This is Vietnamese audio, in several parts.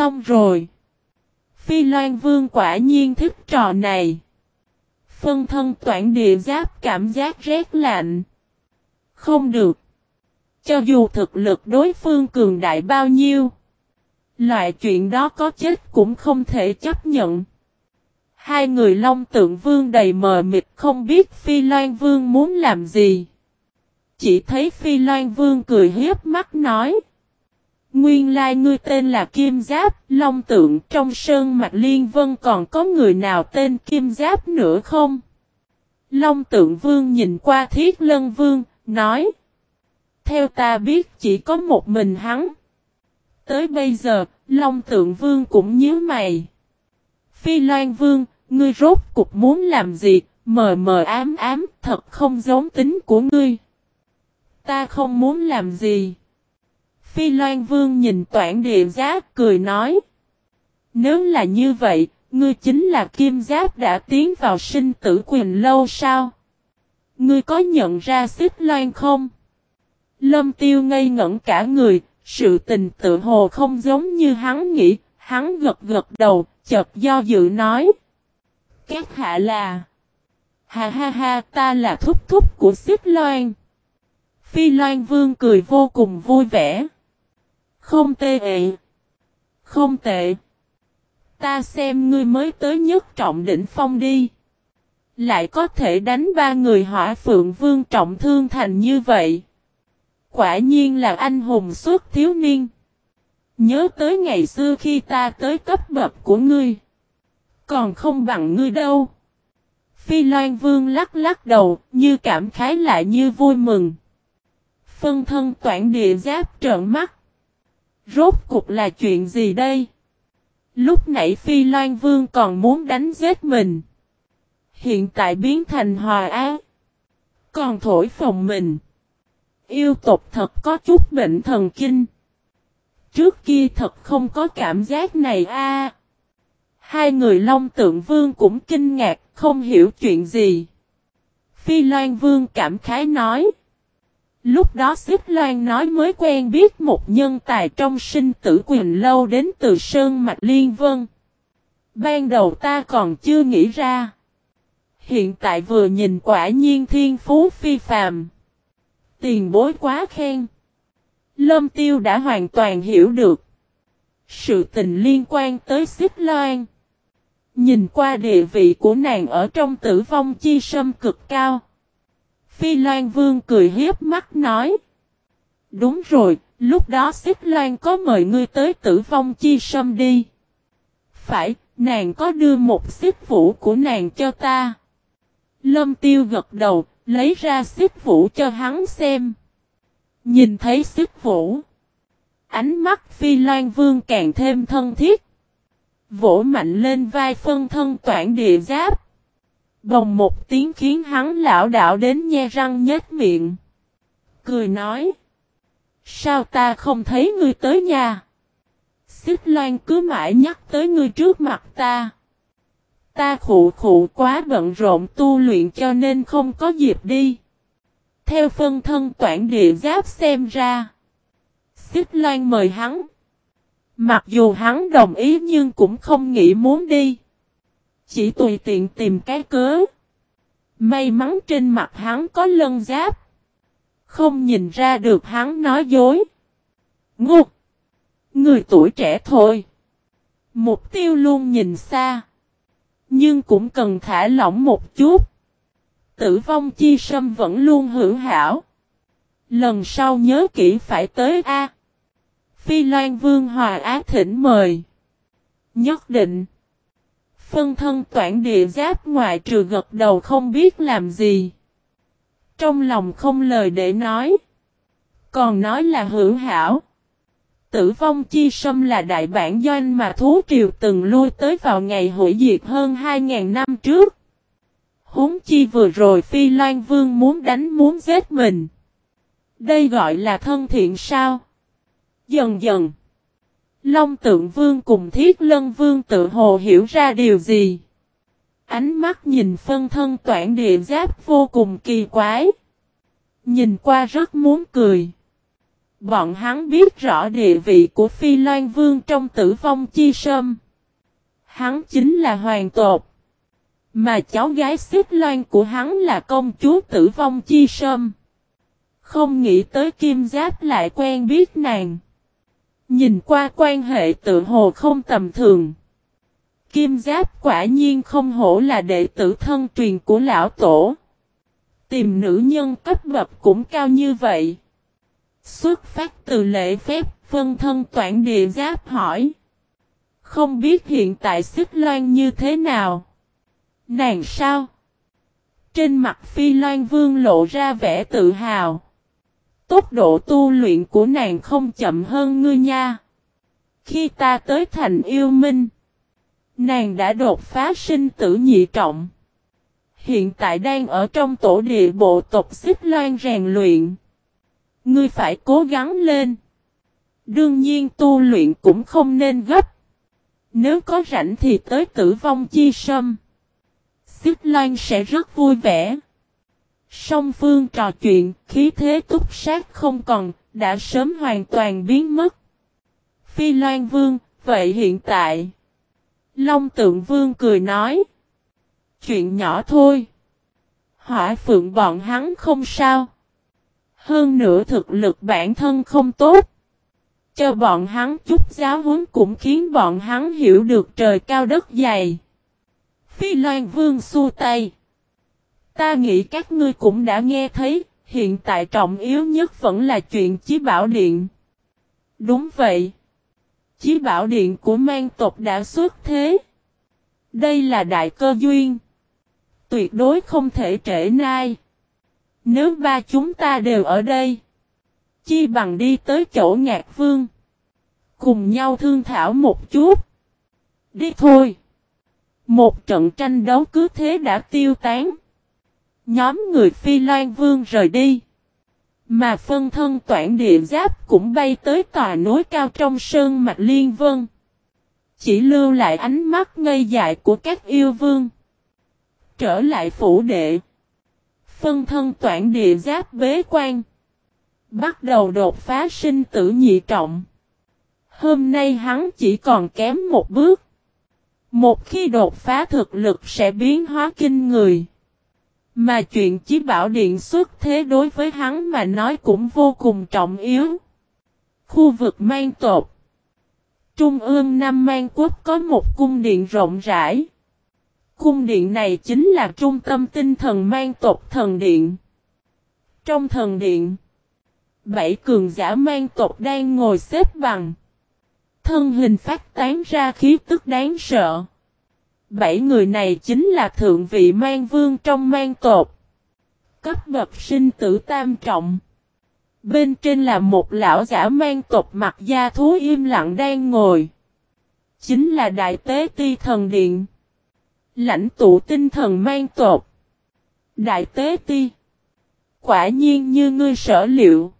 xong rồi. Phi Loan Vương quả nhiên thích trò này. Phân thân toản địa giáp cảm giác rét lạnh. Không được. Cho dù thực lực đối phương cường đại bao nhiêu. Loại chuyện đó có chết cũng không thể chấp nhận. Hai người long tượng vương đầy mờ mịt không biết Phi Loan Vương muốn làm gì. Chỉ thấy Phi Loan Vương cười hiếp mắt nói. Nguyên lai ngươi tên là Kim Giáp, Long Tượng trong sơn mạch liên vân còn có người nào tên Kim Giáp nữa không? Long Tượng Vương nhìn qua Thiết Lân Vương, nói. Theo ta biết chỉ có một mình hắn. Tới bây giờ, Long Tượng Vương cũng nhớ mày. Phi Loan Vương, ngươi rốt cục muốn làm gì, mờ mờ ám ám, thật không giống tính của ngươi. Ta không muốn làm gì. Phi Loan Vương nhìn toản địa giáp cười nói. Nếu là như vậy, ngươi chính là kim giáp đã tiến vào sinh tử quyền lâu sao? Ngươi có nhận ra xích loan không? Lâm tiêu ngây ngẩn cả người, sự tình tự hồ không giống như hắn nghĩ, hắn gật gật đầu, chợt do dự nói. Các hạ là... Ha ha ha, ta là thúc thúc của xích loan. Phi loan vương cười vô cùng vui vẻ. Không tệ ệ. Không tệ. Ta xem ngươi mới tới nhất trọng đỉnh phong đi. Lại có thể đánh ba người hỏa phượng vương trọng thương thành như vậy. Quả nhiên là anh hùng suốt thiếu niên. Nhớ tới ngày xưa khi ta tới cấp bậc của ngươi. Còn không bằng ngươi đâu. Phi Loan Vương lắc lắc đầu, như cảm khái lại như vui mừng. Phân thân toản địa giáp trợn mắt. Rốt cục là chuyện gì đây? Lúc nãy Phi Loan Vương còn muốn đánh giết mình. Hiện tại biến thành hòa á. Còn thổi phòng mình. Yêu tộc thật có chút bệnh thần kinh. Trước kia thật không có cảm giác này a. Hai người Long Tượng Vương cũng kinh ngạc, không hiểu chuyện gì. Phi Loan Vương cảm khái nói. Lúc đó Xích Loan nói mới quen biết một nhân tài trong sinh tử quyền lâu đến từ Sơn Mạch Liên Vân. Ban đầu ta còn chưa nghĩ ra. Hiện tại vừa nhìn quả nhiên thiên phú phi phàm. Tiền bối quá khen. Lâm Tiêu đã hoàn toàn hiểu được. Sự tình liên quan tới Xích Loan. Nhìn qua địa vị của nàng ở trong tử vong chi sâm cực cao. Phi Loan Vương cười hiếp mắt nói. Đúng rồi, lúc đó Xích Loan có mời ngươi tới tử vong chi sâm đi. Phải, nàng có đưa một xích vũ của nàng cho ta. Lâm Tiêu gật đầu, lấy ra xích vũ cho hắn xem. Nhìn thấy xích vũ. Ánh mắt Phi Loan Vương càng thêm thân thiết. Vỗ mạnh lên vai phân thân toản địa giáp. Bồng một tiếng khiến hắn lão đảo đến nhe răng nhếch miệng. Cười nói. Sao ta không thấy ngươi tới nhà? Xích loan cứ mãi nhắc tới ngươi trước mặt ta. Ta khụ khụ quá bận rộn tu luyện cho nên không có dịp đi. Theo phân thân toản địa giáp xem ra. Xích loan mời hắn. Mặc dù hắn đồng ý nhưng cũng không nghĩ muốn đi. Chỉ tùy tiện tìm cái cớ. May mắn trên mặt hắn có lân giáp. Không nhìn ra được hắn nói dối. Ngục! Người tuổi trẻ thôi. Mục tiêu luôn nhìn xa. Nhưng cũng cần thả lỏng một chút. Tử vong chi sâm vẫn luôn hữu hảo. Lần sau nhớ kỹ phải tới A. Phi Loan Vương Hòa Á thỉnh mời. Nhất định. Phân thân toản địa giáp ngoại trừ gật đầu không biết làm gì. Trong lòng không lời để nói. Còn nói là hữu hảo. Tử vong chi sâm là đại bản doanh mà thú triều từng lui tới vào ngày hội diệt hơn 2.000 năm trước. Húng chi vừa rồi Phi Loan Vương muốn đánh muốn giết mình. Đây gọi là thân thiện sao? Dần dần. Long tượng vương cùng thiết lân vương tự hồ hiểu ra điều gì. Ánh mắt nhìn phân thân toản địa giáp vô cùng kỳ quái. Nhìn qua rất muốn cười. Bọn hắn biết rõ địa vị của Phi Loan Vương trong tử vong chi sâm. Hắn chính là hoàng tột. Mà cháu gái xích loan của hắn là công chúa tử vong chi sâm. Không nghĩ tới kim giáp lại quen biết nàng. Nhìn qua quan hệ tự hồ không tầm thường. Kim giáp quả nhiên không hổ là đệ tử thân truyền của lão tổ. Tìm nữ nhân cấp bậc cũng cao như vậy. Xuất phát từ lễ phép, phân thân toản địa giáp hỏi. Không biết hiện tại xích loan như thế nào? Nàng sao? Trên mặt phi loan vương lộ ra vẻ tự hào. Tốc độ tu luyện của nàng không chậm hơn ngươi nha. Khi ta tới thành yêu minh, nàng đã đột phá sinh tử nhị trọng. Hiện tại đang ở trong tổ địa bộ tộc xích loan rèn luyện. Ngươi phải cố gắng lên. Đương nhiên tu luyện cũng không nên gấp. Nếu có rảnh thì tới tử vong chi sâm. Xích Loan sẽ rất vui vẻ. Song phương trò chuyện, khí thế túc sát không còn, đã sớm hoàn toàn biến mất. Phi Loan Vương, vậy hiện tại. Long Tượng Vương cười nói. Chuyện nhỏ thôi. Hỏa phượng bọn hắn không sao. Hơn nữa thực lực bản thân không tốt. Cho bọn hắn chút giáo huấn cũng khiến bọn hắn hiểu được trời cao đất dày. Phi Loan Vương xua tay. Ta nghĩ các ngươi cũng đã nghe thấy, hiện tại trọng yếu nhất vẫn là chuyện Chí Bảo Điện. Đúng vậy. Chí Bảo Điện của mang tộc đã xuất thế. Đây là đại cơ duyên. Tuyệt đối không thể trễ nai. Nếu ba chúng ta đều ở đây. Chi bằng đi tới chỗ ngạc vương. Cùng nhau thương thảo một chút. Đi thôi. Một trận tranh đấu cứ thế đã tiêu tán. Nhóm người Phi Loan Vương rời đi. Mà phân thân toản địa giáp cũng bay tới tòa núi cao trong sơn mạch liên vân. Chỉ lưu lại ánh mắt ngây dại của các yêu vương. Trở lại phủ đệ. Phân thân toản địa giáp bế quan. Bắt đầu đột phá sinh tử nhị trọng. Hôm nay hắn chỉ còn kém một bước. Một khi đột phá thực lực sẽ biến hóa kinh người. Mà chuyện chí bảo điện xuất thế đối với hắn mà nói cũng vô cùng trọng yếu. Khu vực mang tột. Trung ương Nam Mang Quốc có một cung điện rộng rãi. Cung điện này chính là trung tâm tinh thần mang tộc thần điện. Trong thần điện, bảy cường giả mang tộc đang ngồi xếp bằng. Thân hình phát tán ra khí tức đáng sợ. Bảy người này chính là thượng vị mang vương trong mang tộc. Cấp bậc sinh tử tam trọng. Bên trên là một lão giả mang tộc mặt da thú im lặng đang ngồi. Chính là đại tế ti thần điện. Lãnh tụ tinh thần mang tộc. Đại tế ti. Quả nhiên như ngươi sở liệu.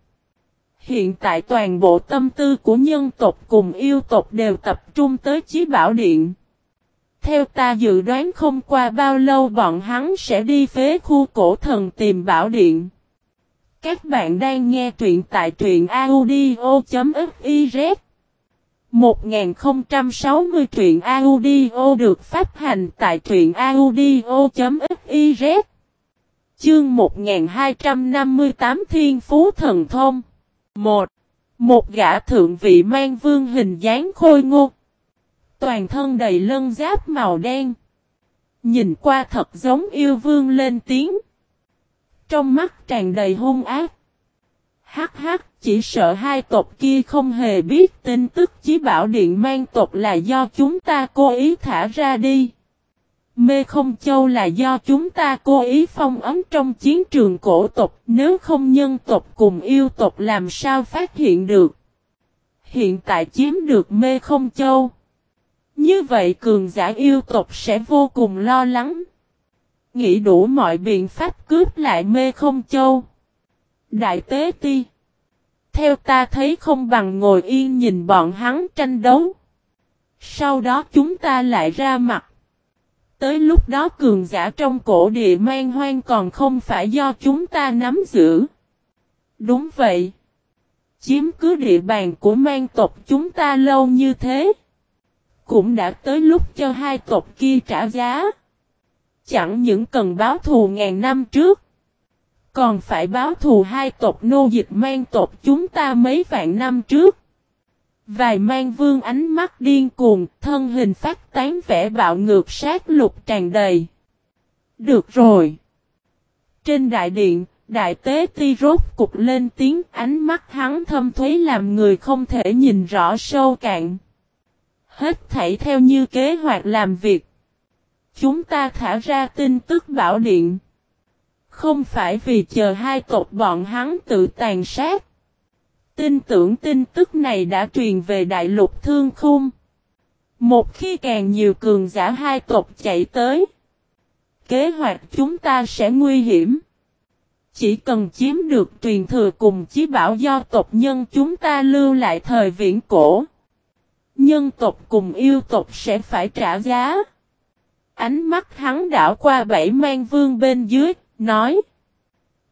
Hiện tại toàn bộ tâm tư của nhân tộc cùng yêu tộc đều tập trung tới chí bảo điện. Theo ta dự đoán không qua bao lâu bọn hắn sẽ đi phế khu cổ thần tìm bảo điện. Các bạn đang nghe truyện tại truyện audio.fiz 1060 truyện audio được phát hành tại truyện audio.fiz Chương 1258 Thiên Phú Thần Thông 1. Một gã thượng vị mang vương hình dáng khôi ngô. Toàn thân đầy lân giáp màu đen. Nhìn qua thật giống yêu vương lên tiếng. Trong mắt tràn đầy hung ác. Hắc hắc, chỉ sợ hai tộc kia không hề biết tin tức chí bảo điện mang tộc là do chúng ta cố ý thả ra đi. Mê không châu là do chúng ta cố ý phong ấm trong chiến trường cổ tộc, nếu không nhân tộc cùng yêu tộc làm sao phát hiện được. Hiện tại chiếm được mê không châu. Như vậy cường giả yêu tộc sẽ vô cùng lo lắng. Nghĩ đủ mọi biện pháp cướp lại mê không châu. Đại tế ti. Theo ta thấy không bằng ngồi yên nhìn bọn hắn tranh đấu. Sau đó chúng ta lại ra mặt. Tới lúc đó cường giả trong cổ địa man hoang còn không phải do chúng ta nắm giữ. Đúng vậy. Chiếm cứ địa bàn của mang tộc chúng ta lâu như thế. Cũng đã tới lúc cho hai tộc kia trả giá. Chẳng những cần báo thù ngàn năm trước. Còn phải báo thù hai tộc nô dịch mang tộc chúng ta mấy vạn năm trước. Vài mang vương ánh mắt điên cuồng, thân hình phát tán vẻ bạo ngược sát lục tràn đầy. Được rồi. Trên đại điện, đại tế ti rốt cục lên tiếng ánh mắt hắn thâm thuế làm người không thể nhìn rõ sâu cạn. Hết thảy theo như kế hoạch làm việc. Chúng ta thả ra tin tức bảo điện. Không phải vì chờ hai tộc bọn hắn tự tàn sát. Tin tưởng tin tức này đã truyền về đại lục thương khung. Một khi càng nhiều cường giả hai tộc chạy tới. Kế hoạch chúng ta sẽ nguy hiểm. Chỉ cần chiếm được truyền thừa cùng chí bảo do tộc nhân chúng ta lưu lại thời viễn cổ. Nhân tộc cùng yêu tộc sẽ phải trả giá. Ánh mắt hắn đảo qua bảy mang vương bên dưới, nói.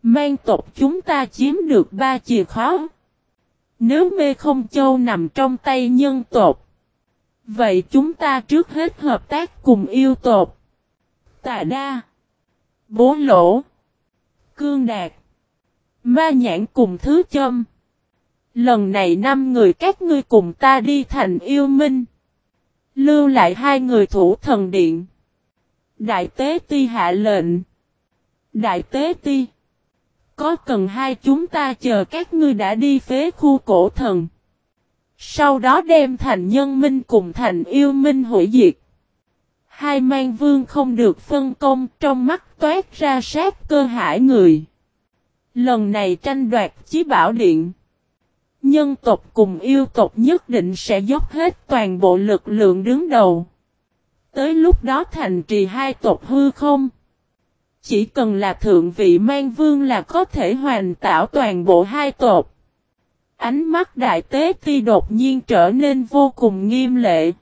Mang tộc chúng ta chiếm được ba chìa khóa. Nếu mê không châu nằm trong tay nhân tộc. Vậy chúng ta trước hết hợp tác cùng yêu tộc. Tà đa. Bố lỗ. Cương đạt. Ma nhãn cùng thứ châm. Lần này năm người các ngươi cùng ta đi thành yêu minh. Lưu lại hai người thủ thần điện. Đại tế ti hạ lệnh. Đại tế ti. Có cần hai chúng ta chờ các ngươi đã đi phế khu cổ thần. Sau đó đem thành nhân minh cùng thành yêu minh hủy diệt. Hai mang vương không được phân công, trong mắt toát ra sát cơ hải người. Lần này tranh đoạt chí bảo điện. Nhân tộc cùng yêu tộc nhất định sẽ dốc hết toàn bộ lực lượng đứng đầu. Tới lúc đó thành trì hai tộc hư không. Chỉ cần là thượng vị mang vương là có thể hoàn tạo toàn bộ hai tộc. Ánh mắt đại tế ti đột nhiên trở nên vô cùng nghiêm lệ.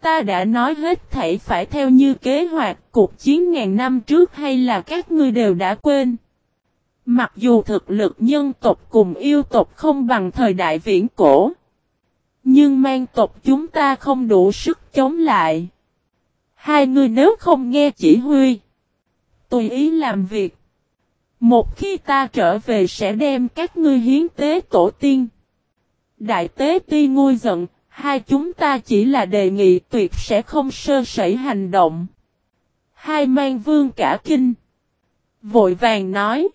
Ta đã nói hết thảy phải theo như kế hoạch, cuộc chiến ngàn năm trước hay là các ngươi đều đã quên. Mặc dù thực lực nhân tộc cùng yêu tộc không bằng thời đại viễn cổ. Nhưng mang tộc chúng ta không đủ sức chống lại. Hai người nếu không nghe chỉ huy. Tùy ý làm việc. Một khi ta trở về sẽ đem các ngươi hiến tế tổ tiên. Đại tế tuy nguôi giận, hai chúng ta chỉ là đề nghị tuyệt sẽ không sơ sẩy hành động. Hai mang vương cả kinh. Vội vàng nói.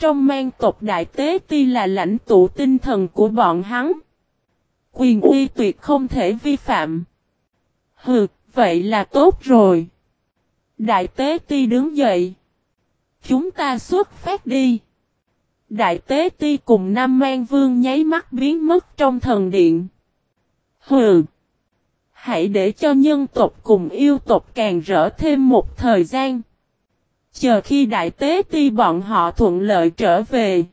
Trong mang tộc đại tế ti là lãnh tụ tinh thần của bọn hắn. Quyền uy tuyệt không thể vi phạm. Hừ, vậy là tốt rồi. Đại tế ti đứng dậy. Chúng ta xuất phát đi. Đại tế ti cùng Nam Mang Vương nháy mắt biến mất trong thần điện. Hừ. Hãy để cho nhân tộc cùng yêu tộc càng rỡ thêm một thời gian. Chờ khi đại tế ti bọn họ thuận lợi trở về.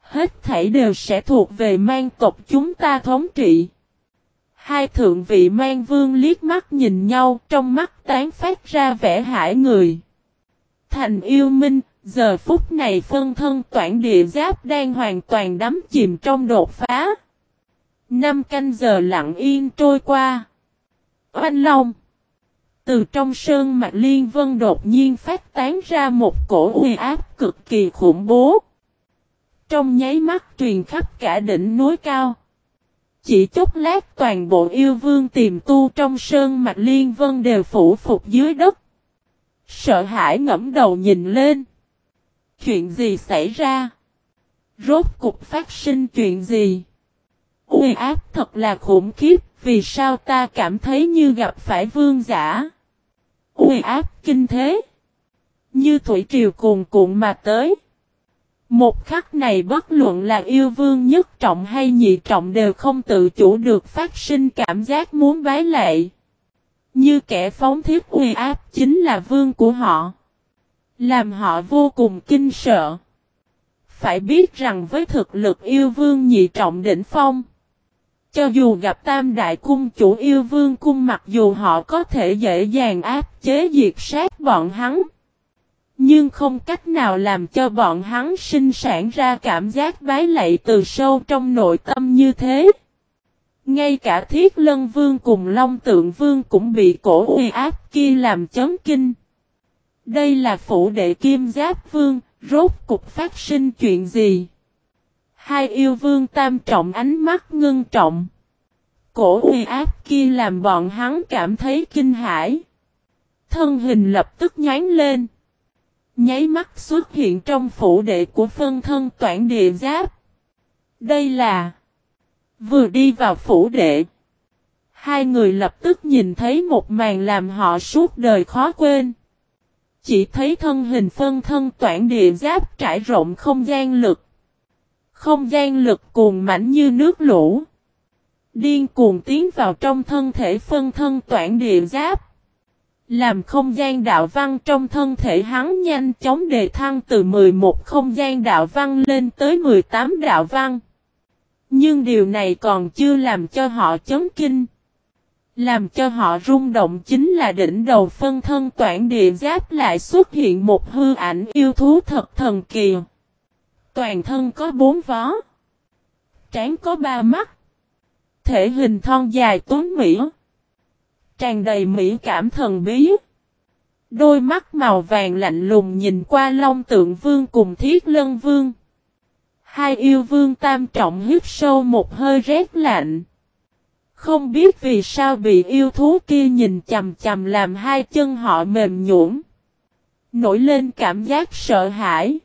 Hết thảy đều sẽ thuộc về mang tộc chúng ta thống trị. Hai thượng vị mang vương liếc mắt nhìn nhau trong mắt tán phát ra vẻ hải người. Thành yêu minh, giờ phút này phân thân toản địa giáp đang hoàn toàn đắm chìm trong đột phá. Năm canh giờ lặng yên trôi qua. Oanh Long từ trong sơn mạch liên vân đột nhiên phát tán ra một cổ uy áp cực kỳ khủng bố. Trong nháy mắt truyền khắp cả đỉnh núi cao. Chỉ chốc lát toàn bộ yêu vương tìm tu trong sơn mạch liên vân đều phủ phục dưới đất. Sợ hãi ngẫm đầu nhìn lên. Chuyện gì xảy ra? Rốt cục phát sinh chuyện gì? Uy áp thật là khủng khiếp, vì sao ta cảm thấy như gặp phải vương giả? Uy áp kinh thế. Như thủy triều cuồn cuộn mà tới. Một khắc này bất luận là yêu vương nhất trọng hay nhị trọng đều không tự chủ được phát sinh cảm giác muốn bái lệ. Như kẻ phóng thiết uy áp chính là vương của họ. Làm họ vô cùng kinh sợ. Phải biết rằng với thực lực yêu vương nhị trọng đỉnh phong. Cho dù gặp tam đại cung chủ yêu vương cung mặc dù họ có thể dễ dàng áp chế diệt sát bọn hắn. Nhưng không cách nào làm cho bọn hắn sinh sản ra cảm giác bái lạy từ sâu trong nội tâm như thế. Ngay cả thiết lân vương cùng long tượng vương cũng bị cổ uy áp kia làm chấn kinh. Đây là phủ đệ kim giáp vương, rốt cục phát sinh chuyện gì? Hai yêu vương tam trọng ánh mắt ngưng trọng. Cổ uy áp kia làm bọn hắn cảm thấy kinh hãi. Thân hình lập tức nhánh lên. Nháy mắt xuất hiện trong phủ đệ của phân thân toản địa giáp. Đây là, Vừa đi vào phủ đệ. Hai người lập tức nhìn thấy một màn làm họ suốt đời khó quên. Chỉ thấy thân hình phân thân toản địa giáp trải rộng không gian lực. Không gian lực cuồng mảnh như nước lũ. Điên cuồng tiến vào trong thân thể phân thân toản địa giáp. Làm không gian đạo văn trong thân thể hắn nhanh chóng đề thăng từ 11 không gian đạo văn lên tới 18 đạo văn. Nhưng điều này còn chưa làm cho họ chấn kinh. Làm cho họ rung động chính là đỉnh đầu phân thân toản địa giáp lại xuất hiện một hư ảnh yêu thú thật thần kỳ. Toàn thân có bốn vó. Trán có ba mắt. Thể hình thon dài tuấn mỹ. Tràn đầy mỹ cảm thần bí. Đôi mắt màu vàng lạnh lùng nhìn qua long tượng vương cùng thiết lân vương. Hai yêu vương tam trọng hít sâu một hơi rét lạnh. Không biết vì sao bị yêu thú kia nhìn chầm chầm làm hai chân họ mềm nhũn, Nổi lên cảm giác sợ hãi.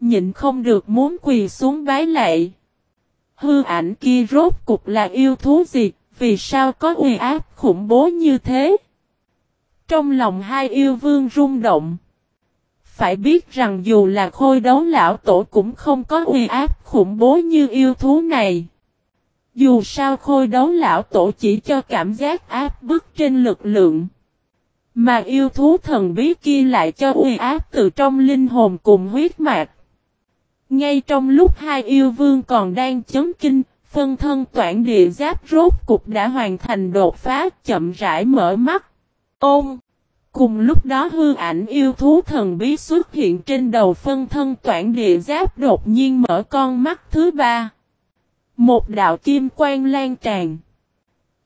Nhịn không được muốn quỳ xuống bái lạy. Hư ảnh kia rốt cục là yêu thú gì, vì sao có uy áp khủng bố như thế? Trong lòng hai yêu vương rung động. Phải biết rằng dù là khôi đấu lão tổ cũng không có uy áp khủng bố như yêu thú này. Dù sao khôi đấu lão tổ chỉ cho cảm giác áp bức trên lực lượng. Mà yêu thú thần bí kia lại cho uy áp từ trong linh hồn cùng huyết mạch. Ngay trong lúc hai yêu vương còn đang chấn kinh, phân thân toản địa giáp rốt cục đã hoàn thành đột phá chậm rãi mở mắt. Ôm! Cùng lúc đó hư ảnh yêu thú thần bí xuất hiện trên đầu phân thân toản địa giáp đột nhiên mở con mắt thứ ba. Một đạo kim quang lan tràn.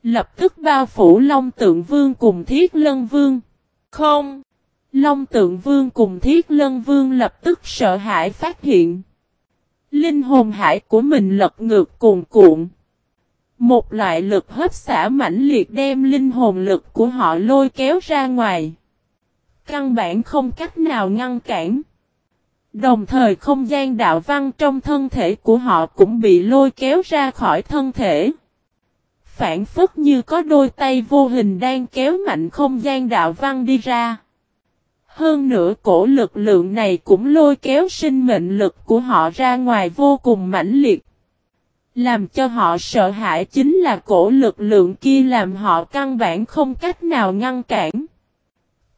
Lập tức bao phủ Long Tượng Vương cùng Thiết Lân Vương. Không! Long Tượng Vương cùng Thiết Lân Vương lập tức sợ hãi phát hiện. Linh hồn hải của mình lật ngược cuồn cuộn. Một loại lực hấp xả mãnh liệt đem linh hồn lực của họ lôi kéo ra ngoài. Căn bản không cách nào ngăn cản. Đồng thời không gian đạo văn trong thân thể của họ cũng bị lôi kéo ra khỏi thân thể. Phản phất như có đôi tay vô hình đang kéo mạnh không gian đạo văn đi ra. Hơn nữa cổ lực lượng này cũng lôi kéo sinh mệnh lực của họ ra ngoài vô cùng mãnh liệt. Làm cho họ sợ hãi chính là cổ lực lượng kia làm họ căn bản không cách nào ngăn cản.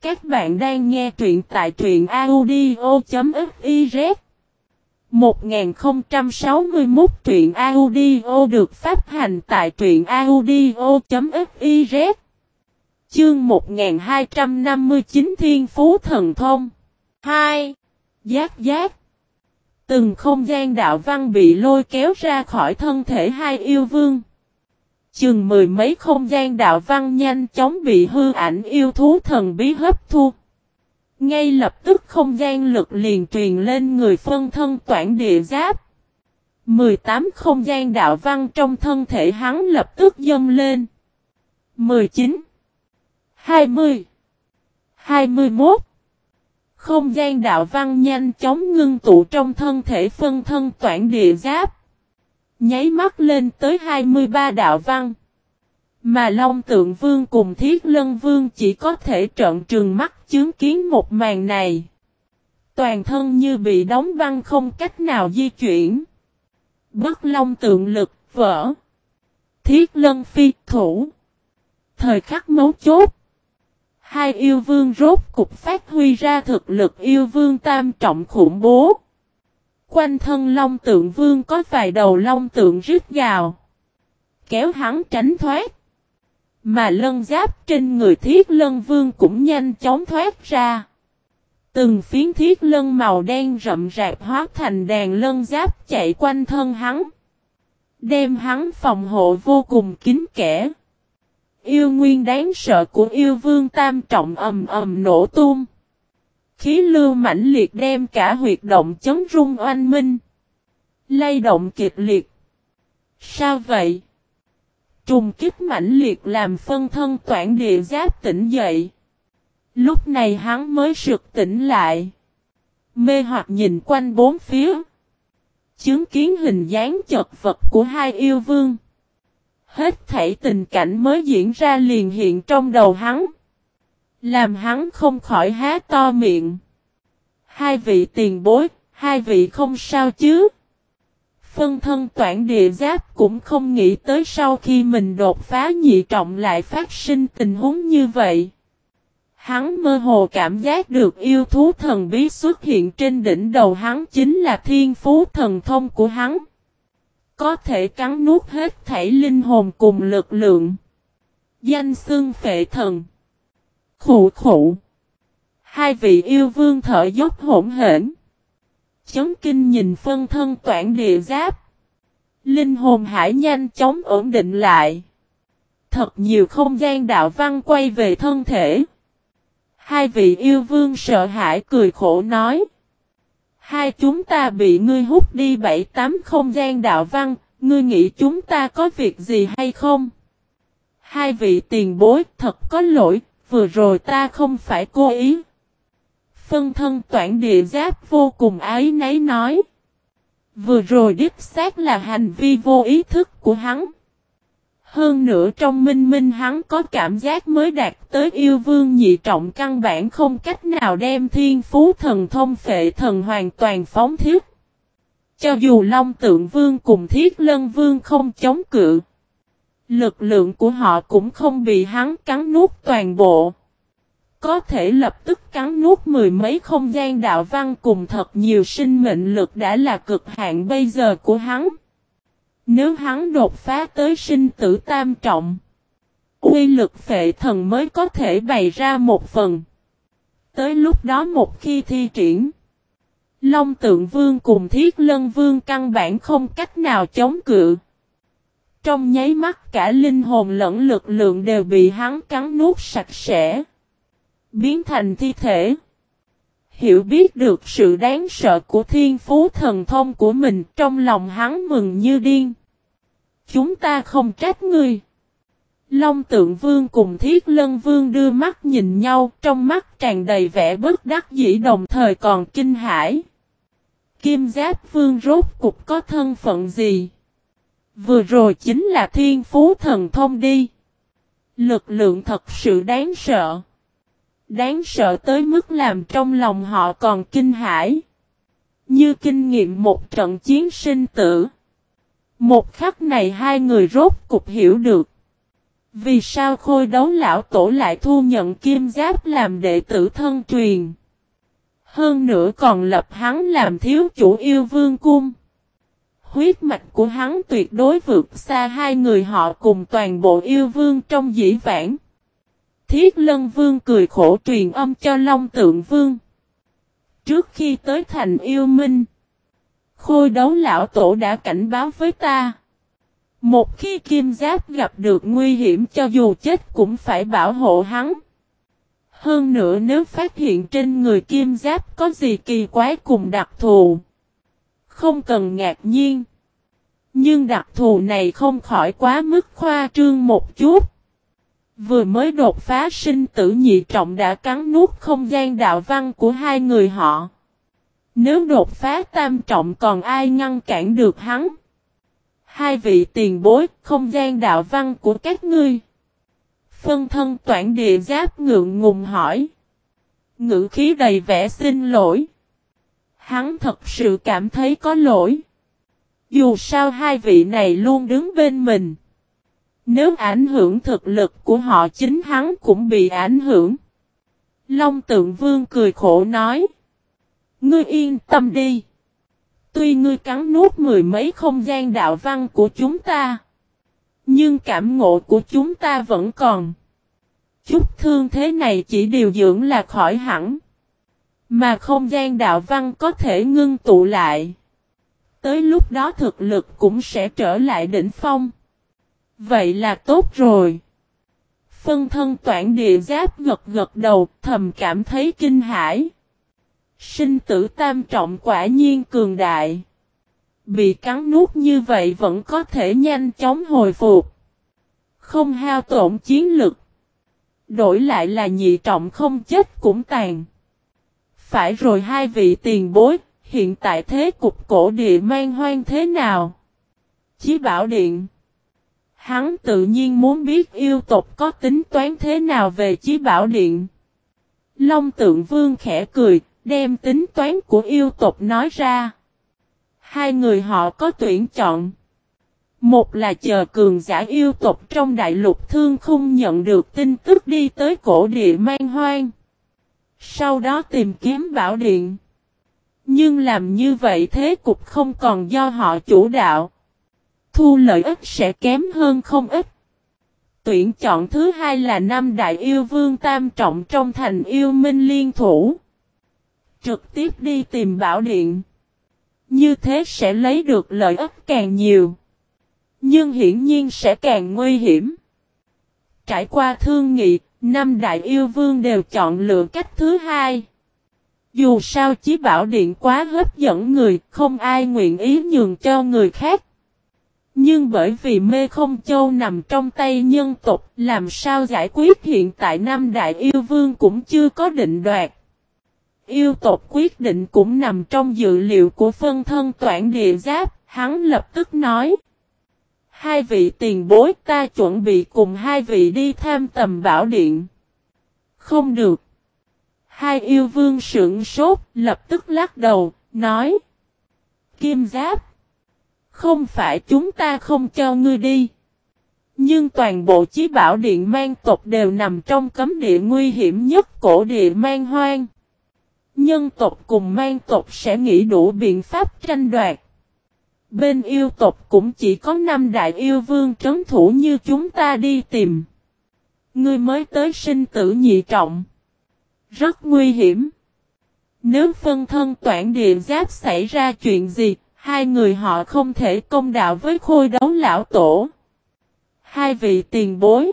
Các bạn đang nghe truyện tại truyện audio.fiz 1061 truyện audio được phát hành tại truyện audio.fiz Chương 1259 Thiên Phú Thần Thông 2. Giác giác Từng không gian đạo văn bị lôi kéo ra khỏi thân thể hai yêu vương. Chừng mười mấy không gian đạo văn nhanh chóng bị hư ảnh yêu thú thần bí hấp thu. Ngay lập tức không gian lực liền truyền lên người phân thân toản địa giáp. 18 không gian đạo văn trong thân thể hắn lập tức dâng lên. 19 20 21 Không gian đạo văn nhanh chóng ngưng tụ trong thân thể phân thân toản địa giáp. Nháy mắt lên tới 23 đạo văn. Mà Long Tượng Vương cùng Thiết Lân Vương chỉ có thể trợn trừng mắt chứng kiến một màn này. Toàn thân như bị đóng băng không cách nào di chuyển. Bất Long Tượng lực, vỡ. Thiết Lân Phi, thủ. Thời khắc mấu chốt. Hai yêu vương rốt cục phát huy ra thực lực yêu vương tam trọng khủng bố. Quanh thân long tượng vương có vài đầu long tượng rít gào. Kéo hắn tránh thoát. Mà lân giáp trên người thiết lân vương cũng nhanh chóng thoát ra. Từng phiến thiết lân màu đen rậm rạp hóa thành đàn lân giáp chạy quanh thân hắn. Đem hắn phòng hộ vô cùng kín kẽ. Yêu nguyên đáng sợ của yêu vương tam trọng ầm ầm nổ tung. Khí lưu mãnh liệt đem cả huyệt động chấn rung oanh minh. Lay động kịch liệt. Sao vậy? Trùng kích mãnh liệt làm phân thân toản địa giáp tỉnh dậy. Lúc này hắn mới sực tỉnh lại. Mê hoặc nhìn quanh bốn phía. Chứng kiến hình dáng chật vật của hai yêu vương. Hết thảy tình cảnh mới diễn ra liền hiện trong đầu hắn. Làm hắn không khỏi há to miệng. Hai vị tiền bối, hai vị không sao chứ. Phân thân toản địa giáp cũng không nghĩ tới sau khi mình đột phá nhị trọng lại phát sinh tình huống như vậy. Hắn mơ hồ cảm giác được yêu thú thần bí xuất hiện trên đỉnh đầu hắn chính là thiên phú thần thông của hắn. Có thể cắn nuốt hết thảy linh hồn cùng lực lượng. Danh xưng phệ thần. Khủ khủ. Hai vị yêu vương thở dốc hỗn hển. Chấn kinh nhìn phân thân toản địa giáp. Linh hồn hải nhanh chóng ổn định lại. Thật nhiều không gian đạo văn quay về thân thể. Hai vị yêu vương sợ hãi cười khổ nói. Hai chúng ta bị ngươi hút đi bảy tám không gian đạo văn, ngươi nghĩ chúng ta có việc gì hay không? Hai vị tiền bối thật có lỗi, vừa rồi ta không phải cố ý. Phân thân toản địa giáp vô cùng ái nấy nói. Vừa rồi đích xác là hành vi vô ý thức của hắn. Hơn nữa trong minh minh hắn có cảm giác mới đạt tới yêu vương nhị trọng căn bản không cách nào đem thiên phú thần thông phệ thần hoàn toàn phóng thiết. Cho dù Long Tượng Vương cùng Thiết Lân Vương không chống cự, lực lượng của họ cũng không bị hắn cắn nuốt toàn bộ. Có thể lập tức cắn nuốt mười mấy không gian đạo văn cùng thật nhiều sinh mệnh lực đã là cực hạn bây giờ của hắn. Nếu hắn đột phá tới sinh tử tam trọng, uy lực phệ thần mới có thể bày ra một phần. Tới lúc đó một khi thi triển, Long tượng vương cùng thiết lân vương căn bản không cách nào chống cự. Trong nháy mắt cả linh hồn lẫn lực lượng đều bị hắn cắn nuốt sạch sẽ. Biến thành thi thể. Hiểu biết được sự đáng sợ của thiên phú thần thông của mình trong lòng hắn mừng như điên. Chúng ta không trách ngươi. Long tượng vương cùng thiết lân vương đưa mắt nhìn nhau, trong mắt tràn đầy vẻ bất đắc dĩ đồng thời còn kinh hãi. Kim giáp vương rốt cục có thân phận gì? Vừa rồi chính là thiên phú thần thông đi. Lực lượng thật sự đáng sợ. Đáng sợ tới mức làm trong lòng họ còn kinh hãi. Như kinh nghiệm một trận chiến sinh tử. Một khắc này hai người rốt cục hiểu được. Vì sao khôi đấu lão tổ lại thu nhận kim giáp làm đệ tử thân truyền. Hơn nữa còn lập hắn làm thiếu chủ yêu vương cung. Huyết mạch của hắn tuyệt đối vượt xa hai người họ cùng toàn bộ yêu vương trong dĩ vãng. Thiết lân vương cười khổ truyền âm cho Long tượng vương. Trước khi tới thành yêu minh. Khôi đấu lão tổ đã cảnh báo với ta. Một khi kim giáp gặp được nguy hiểm cho dù chết cũng phải bảo hộ hắn. Hơn nữa nếu phát hiện trên người kim giáp có gì kỳ quái cùng đặc thù. Không cần ngạc nhiên. Nhưng đặc thù này không khỏi quá mức khoa trương một chút. Vừa mới đột phá sinh tử nhị trọng đã cắn nuốt không gian đạo văn của hai người họ. Nếu đột phá tam trọng còn ai ngăn cản được hắn? Hai vị tiền bối, không gian đạo văn của các ngươi. Phân thân toản địa giáp ngượng ngùng hỏi. Ngữ khí đầy vẻ xin lỗi. Hắn thật sự cảm thấy có lỗi. Dù sao hai vị này luôn đứng bên mình. Nếu ảnh hưởng thực lực của họ chính hắn cũng bị ảnh hưởng. Long tượng vương cười khổ nói. Ngươi yên tâm đi. Tuy ngươi cắn nuốt mười mấy không gian đạo văn của chúng ta. Nhưng cảm ngộ của chúng ta vẫn còn. Chút thương thế này chỉ điều dưỡng là khỏi hẳn. Mà không gian đạo văn có thể ngưng tụ lại. Tới lúc đó thực lực cũng sẽ trở lại đỉnh phong. Vậy là tốt rồi. Phân thân toản địa giáp gật gật đầu thầm cảm thấy kinh hãi. Sinh tử tam trọng quả nhiên cường đại. Bị cắn nuốt như vậy vẫn có thể nhanh chóng hồi phục. Không hao tổn chiến lực. Đổi lại là nhị trọng không chết cũng tàn. Phải rồi hai vị tiền bối, hiện tại thế cục cổ địa mang hoang thế nào? Chí bảo điện. Hắn tự nhiên muốn biết yêu tộc có tính toán thế nào về chí bảo điện. Long tượng vương khẽ cười, đem tính toán của yêu tộc nói ra. Hai người họ có tuyển chọn. Một là chờ cường giả yêu tộc trong đại lục thương không nhận được tin tức đi tới cổ địa mang hoang. Sau đó tìm kiếm bảo điện. Nhưng làm như vậy thế cục không còn do họ chủ đạo. Thu lợi ích sẽ kém hơn không ít. Tuyển chọn thứ hai là năm đại yêu vương tam trọng trong thành yêu minh liên thủ. Trực tiếp đi tìm bảo điện. Như thế sẽ lấy được lợi ích càng nhiều. Nhưng hiển nhiên sẽ càng nguy hiểm. Trải qua thương nghị, năm đại yêu vương đều chọn lựa cách thứ hai. Dù sao chí bảo điện quá hấp dẫn người, không ai nguyện ý nhường cho người khác. Nhưng bởi vì mê không châu nằm trong tay nhân tộc, làm sao giải quyết hiện tại năm đại yêu vương cũng chưa có định đoạt. Yêu tộc quyết định cũng nằm trong dự liệu của phân thân toản địa giáp, hắn lập tức nói. Hai vị tiền bối ta chuẩn bị cùng hai vị đi tham tầm bảo điện. Không được. Hai yêu vương sững sốt, lập tức lắc đầu, nói. Kim giáp. Không phải chúng ta không cho ngươi đi. Nhưng toàn bộ chí bảo điện mang tộc đều nằm trong cấm địa nguy hiểm nhất cổ địa mang hoang. Nhân tộc cùng mang tộc sẽ nghĩ đủ biện pháp tranh đoạt. Bên yêu tộc cũng chỉ có năm đại yêu vương trấn thủ như chúng ta đi tìm. Ngươi mới tới sinh tử nhị trọng. Rất nguy hiểm. Nếu phân thân toản địa giáp xảy ra chuyện gì, hai người họ không thể công đạo với khôi đấu lão tổ. Hai vị tiền bối.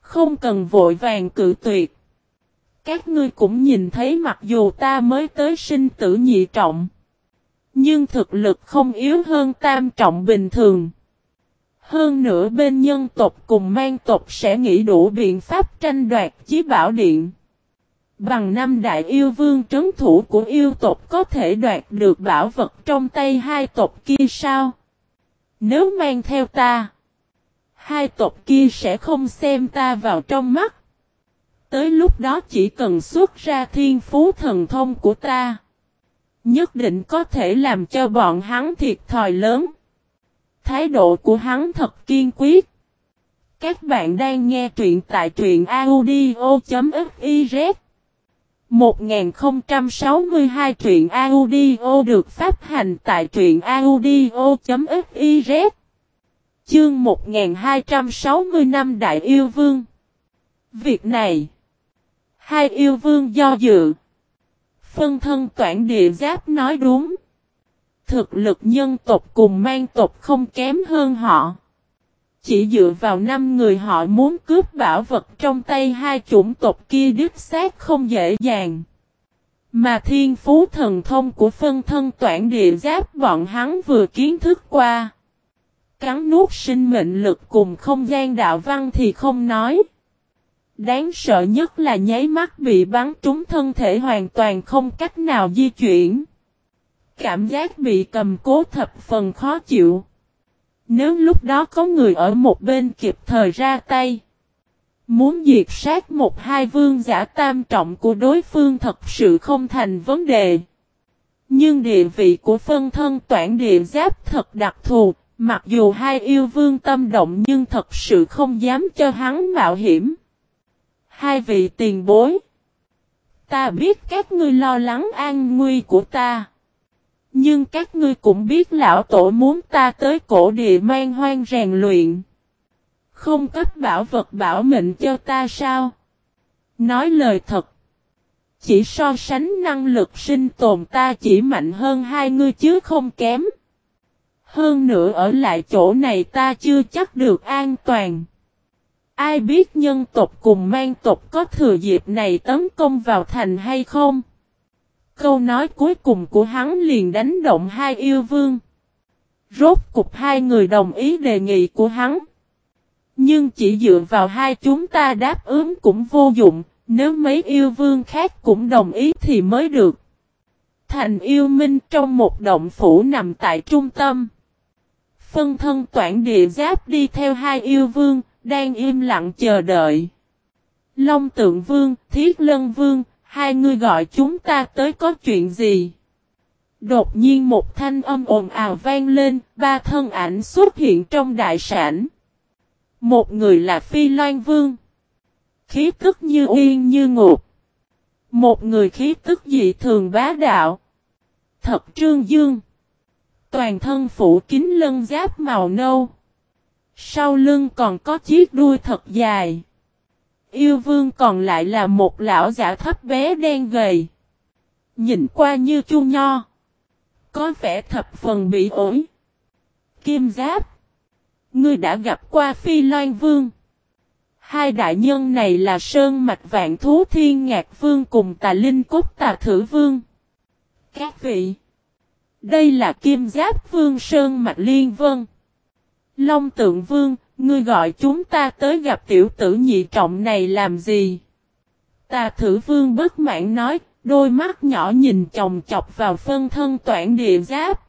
Không cần vội vàng cự tuyệt. Các ngươi cũng nhìn thấy mặc dù ta mới tới sinh tử nhị trọng. Nhưng thực lực không yếu hơn tam trọng bình thường. Hơn nữa bên nhân tộc cùng mang tộc sẽ nghĩ đủ biện pháp tranh đoạt chí bảo điện. Bằng năm đại yêu vương trấn thủ của yêu tộc có thể đoạt được bảo vật trong tay hai tộc kia sao? Nếu mang theo ta, hai tộc kia sẽ không xem ta vào trong mắt. Tới lúc đó chỉ cần xuất ra thiên phú thần thông của ta. Nhất định có thể làm cho bọn hắn thiệt thòi lớn. Thái độ của hắn thật kiên quyết. Các bạn đang nghe truyện tại truyện audio.fiz 1062 truyện audio được phát hành tại truyện audio.fiz Chương 1260 năm Đại Yêu Vương Việc này, Hai yêu vương do dự Phân thân toản địa giáp nói đúng. Thực lực nhân tộc cùng mang tộc không kém hơn họ. Chỉ dựa vào năm người họ muốn cướp bảo vật trong tay hai chủng tộc kia đứt xác không dễ dàng. Mà thiên phú thần thông của phân thân toản địa giáp bọn hắn vừa kiến thức qua. Cắn nuốt sinh mệnh lực cùng không gian đạo văn thì không nói. Đáng sợ nhất là nháy mắt bị bắn trúng thân thể hoàn toàn không cách nào di chuyển. Cảm giác bị cầm cố thập phần khó chịu. Nếu lúc đó có người ở một bên kịp thời ra tay. Muốn diệt sát một hai vương giả tam trọng của đối phương thật sự không thành vấn đề. Nhưng địa vị của phân thân toản địa giáp thật đặc thù, mặc dù hai yêu vương tâm động nhưng thật sự không dám cho hắn mạo hiểm. Hai vị tiền bối. Ta biết các ngươi lo lắng an nguy của ta. Nhưng các ngươi cũng biết lão tổ muốn ta tới cổ địa mang hoang rèn luyện. Không cấp bảo vật bảo mệnh cho ta sao? Nói lời thật. Chỉ so sánh năng lực sinh tồn ta chỉ mạnh hơn hai ngươi chứ không kém. Hơn nữa ở lại chỗ này ta chưa chắc được an toàn. Ai biết nhân tộc cùng mang tộc có thừa dịp này tấn công vào thành hay không? Câu nói cuối cùng của hắn liền đánh động hai yêu vương. Rốt cục hai người đồng ý đề nghị của hắn. Nhưng chỉ dựa vào hai chúng ta đáp ứng cũng vô dụng, nếu mấy yêu vương khác cũng đồng ý thì mới được. Thành yêu minh trong một động phủ nằm tại trung tâm. Phân thân toản địa giáp đi theo hai yêu vương, đang im lặng chờ đợi. Long tượng vương, thiết lân vương, hai người gọi chúng ta tới có chuyện gì? Đột nhiên một thanh âm ồn ào vang lên, ba thân ảnh xuất hiện trong đại sản. Một người là Phi Loan Vương. Khí tức như uyên như ngục. Một người khí tức dị thường bá đạo. Thật trương dương. Toàn thân phủ kính lân giáp màu nâu. Sau lưng còn có chiếc đuôi thật dài. Yêu vương còn lại là một lão giả thấp bé đen gầy. Nhìn qua như chu nho. Có vẻ thập phần bị ổi. Kim giáp. Ngươi đã gặp qua Phi Loan Vương. Hai đại nhân này là Sơn Mạch Vạn Thú Thiên Ngạc Vương cùng Tà Linh Cốt Tà Thử Vương. Các vị. Đây là Kim Giáp Vương Sơn Mạch Liên Vân. Long Tượng Vương, ngươi gọi chúng ta tới gặp tiểu tử nhị trọng này làm gì? Tà Thử Vương bất mãn nói, đôi mắt nhỏ nhìn chồng chọc vào phân thân toản địa giáp.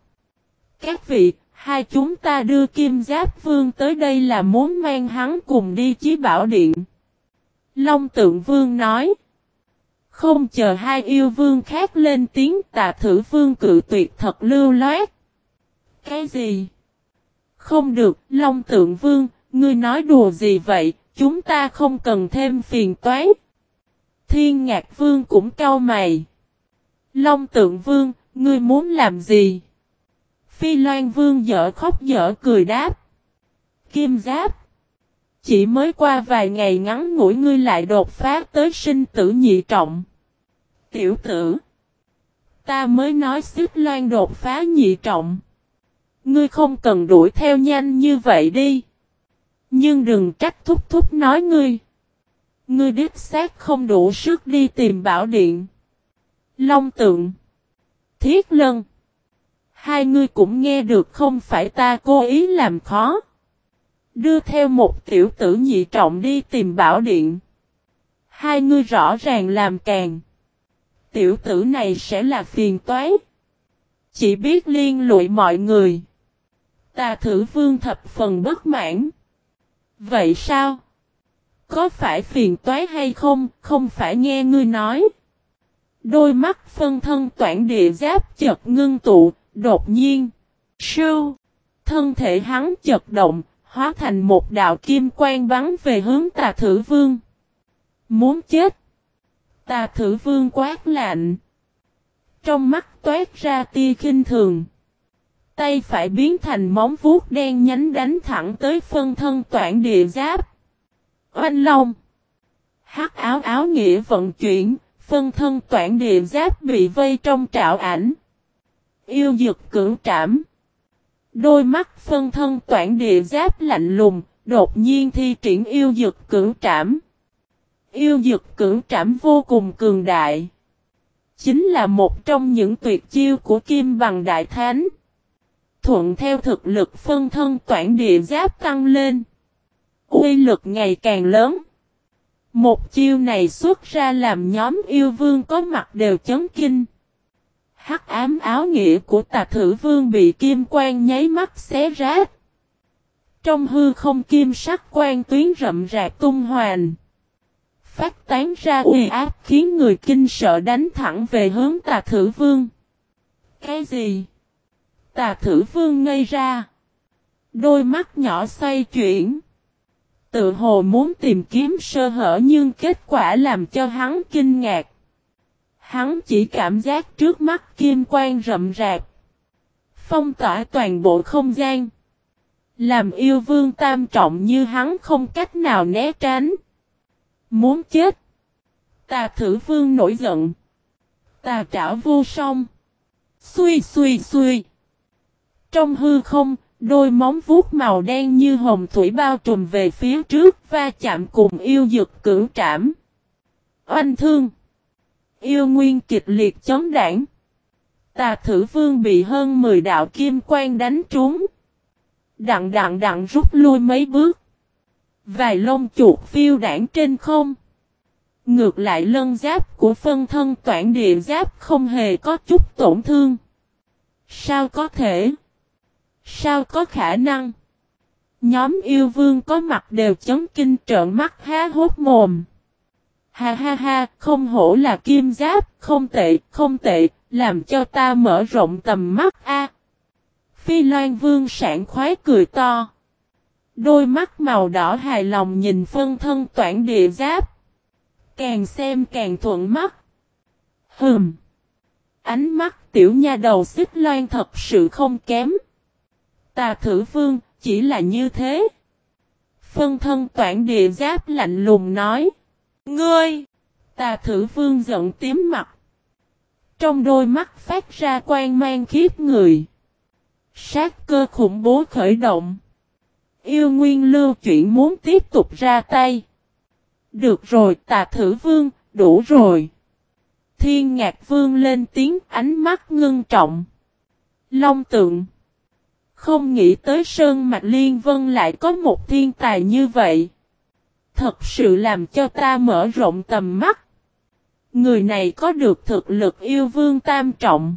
Các vị, Hai chúng ta đưa Kim Giáp Vương tới đây là muốn mang hắn cùng đi chí bảo điện. Long tượng vương nói. Không chờ hai yêu vương khác lên tiếng tà thử vương cự tuyệt thật lưu loát. Cái gì? Không được, Long tượng vương, ngươi nói đùa gì vậy, chúng ta không cần thêm phiền toái. Thiên ngạc vương cũng cau mày. Long tượng vương, ngươi muốn làm gì? Phi Loan Vương dở khóc dở cười đáp. Kim Giáp. Chỉ mới qua vài ngày ngắn ngủi ngươi lại đột phá tới sinh tử nhị trọng. Tiểu tử. Ta mới nói xích loan đột phá nhị trọng. Ngươi không cần đuổi theo nhanh như vậy đi. Nhưng đừng trách thúc thúc nói ngươi. Ngươi đích xác không đủ sức đi tìm bảo điện. Long tượng. Thiết lân. Hai ngươi cũng nghe được không phải ta cố ý làm khó. Đưa theo một tiểu tử nhị trọng đi tìm bảo điện. Hai ngươi rõ ràng làm càng. Tiểu tử này sẽ là phiền toái. Chỉ biết liên lụy mọi người. Ta thử vương thập phần bất mãn. Vậy sao? Có phải phiền toái hay không? Không phải nghe ngươi nói. Đôi mắt phân thân toản địa giáp chật ngưng tụ, Đột nhiên, sưu, thân thể hắn chật động, hóa thành một đạo kim quang bắn về hướng tà thử vương. Muốn chết. Tà thử vương quát lạnh. Trong mắt toát ra tia kinh thường. Tay phải biến thành móng vuốt đen nhánh đánh thẳng tới phân thân toản địa giáp. Oanh long. Hắc áo áo nghĩa vận chuyển, phân thân toản địa giáp bị vây trong trạo ảnh yêu dực cưỡng trảm. Đôi mắt phân thân toản địa giáp lạnh lùng, đột nhiên thi triển yêu dực cưỡng trảm. Yêu dực cưỡng trảm vô cùng cường đại. Chính là một trong những tuyệt chiêu của Kim bằng Đại Thánh. Thuận theo thực lực phân thân toản địa giáp tăng lên. uy lực ngày càng lớn. Một chiêu này xuất ra làm nhóm yêu vương có mặt đều chấn kinh. Hắc ám áo nghĩa của tà thử vương bị kim quang nháy mắt xé rách. Trong hư không kim sắc quan tuyến rậm rạc tung hoàn. Phát tán ra uy áp khiến người kinh sợ đánh thẳng về hướng tà thử vương. Cái gì? Tà thử vương ngây ra. Đôi mắt nhỏ xoay chuyển. Tự hồ muốn tìm kiếm sơ hở nhưng kết quả làm cho hắn kinh ngạc. Hắn chỉ cảm giác trước mắt kim quang rậm rạp. Phong tỏa toàn bộ không gian. Làm yêu vương tam trọng như hắn không cách nào né tránh. Muốn chết. Tà thử vương nổi giận. Tà trảo vô song. Xui xui xui. Trong hư không, đôi móng vuốt màu đen như hồng thủy bao trùm về phía trước va chạm cùng yêu dực cửu trảm. Oanh thương. Yêu nguyên kịch liệt chống đảng. Tà thử vương bị hơn 10 đạo kim quang đánh trúng. Đặng đặng đặng rút lui mấy bước. Vài lông chuột phiêu đảng trên không. Ngược lại lân giáp của phân thân toản địa giáp không hề có chút tổn thương. Sao có thể? Sao có khả năng? Nhóm yêu vương có mặt đều chấn kinh trợn mắt há hốt mồm. Ha ha ha, không hổ là kim giáp, không tệ, không tệ, làm cho ta mở rộng tầm mắt a. Phi Loan Vương sảng khoái cười to. Đôi mắt màu đỏ hài lòng nhìn phân thân toản địa giáp. Càng xem càng thuận mắt. Hừm. Ánh mắt tiểu nha đầu xích loan thật sự không kém. Tà thử vương, chỉ là như thế. Phân thân toản địa giáp lạnh lùng nói. Ngươi! Tà thử vương giận tím mặt. Trong đôi mắt phát ra quan mang khiếp người. Sát cơ khủng bố khởi động. Yêu nguyên lưu chuyện muốn tiếp tục ra tay. Được rồi tà thử vương, đủ rồi. Thiên ngạc vương lên tiếng ánh mắt ngưng trọng. Long tượng. Không nghĩ tới Sơn Mạch Liên Vân lại có một thiên tài như vậy. Thật sự làm cho ta mở rộng tầm mắt. Người này có được thực lực yêu vương tam trọng.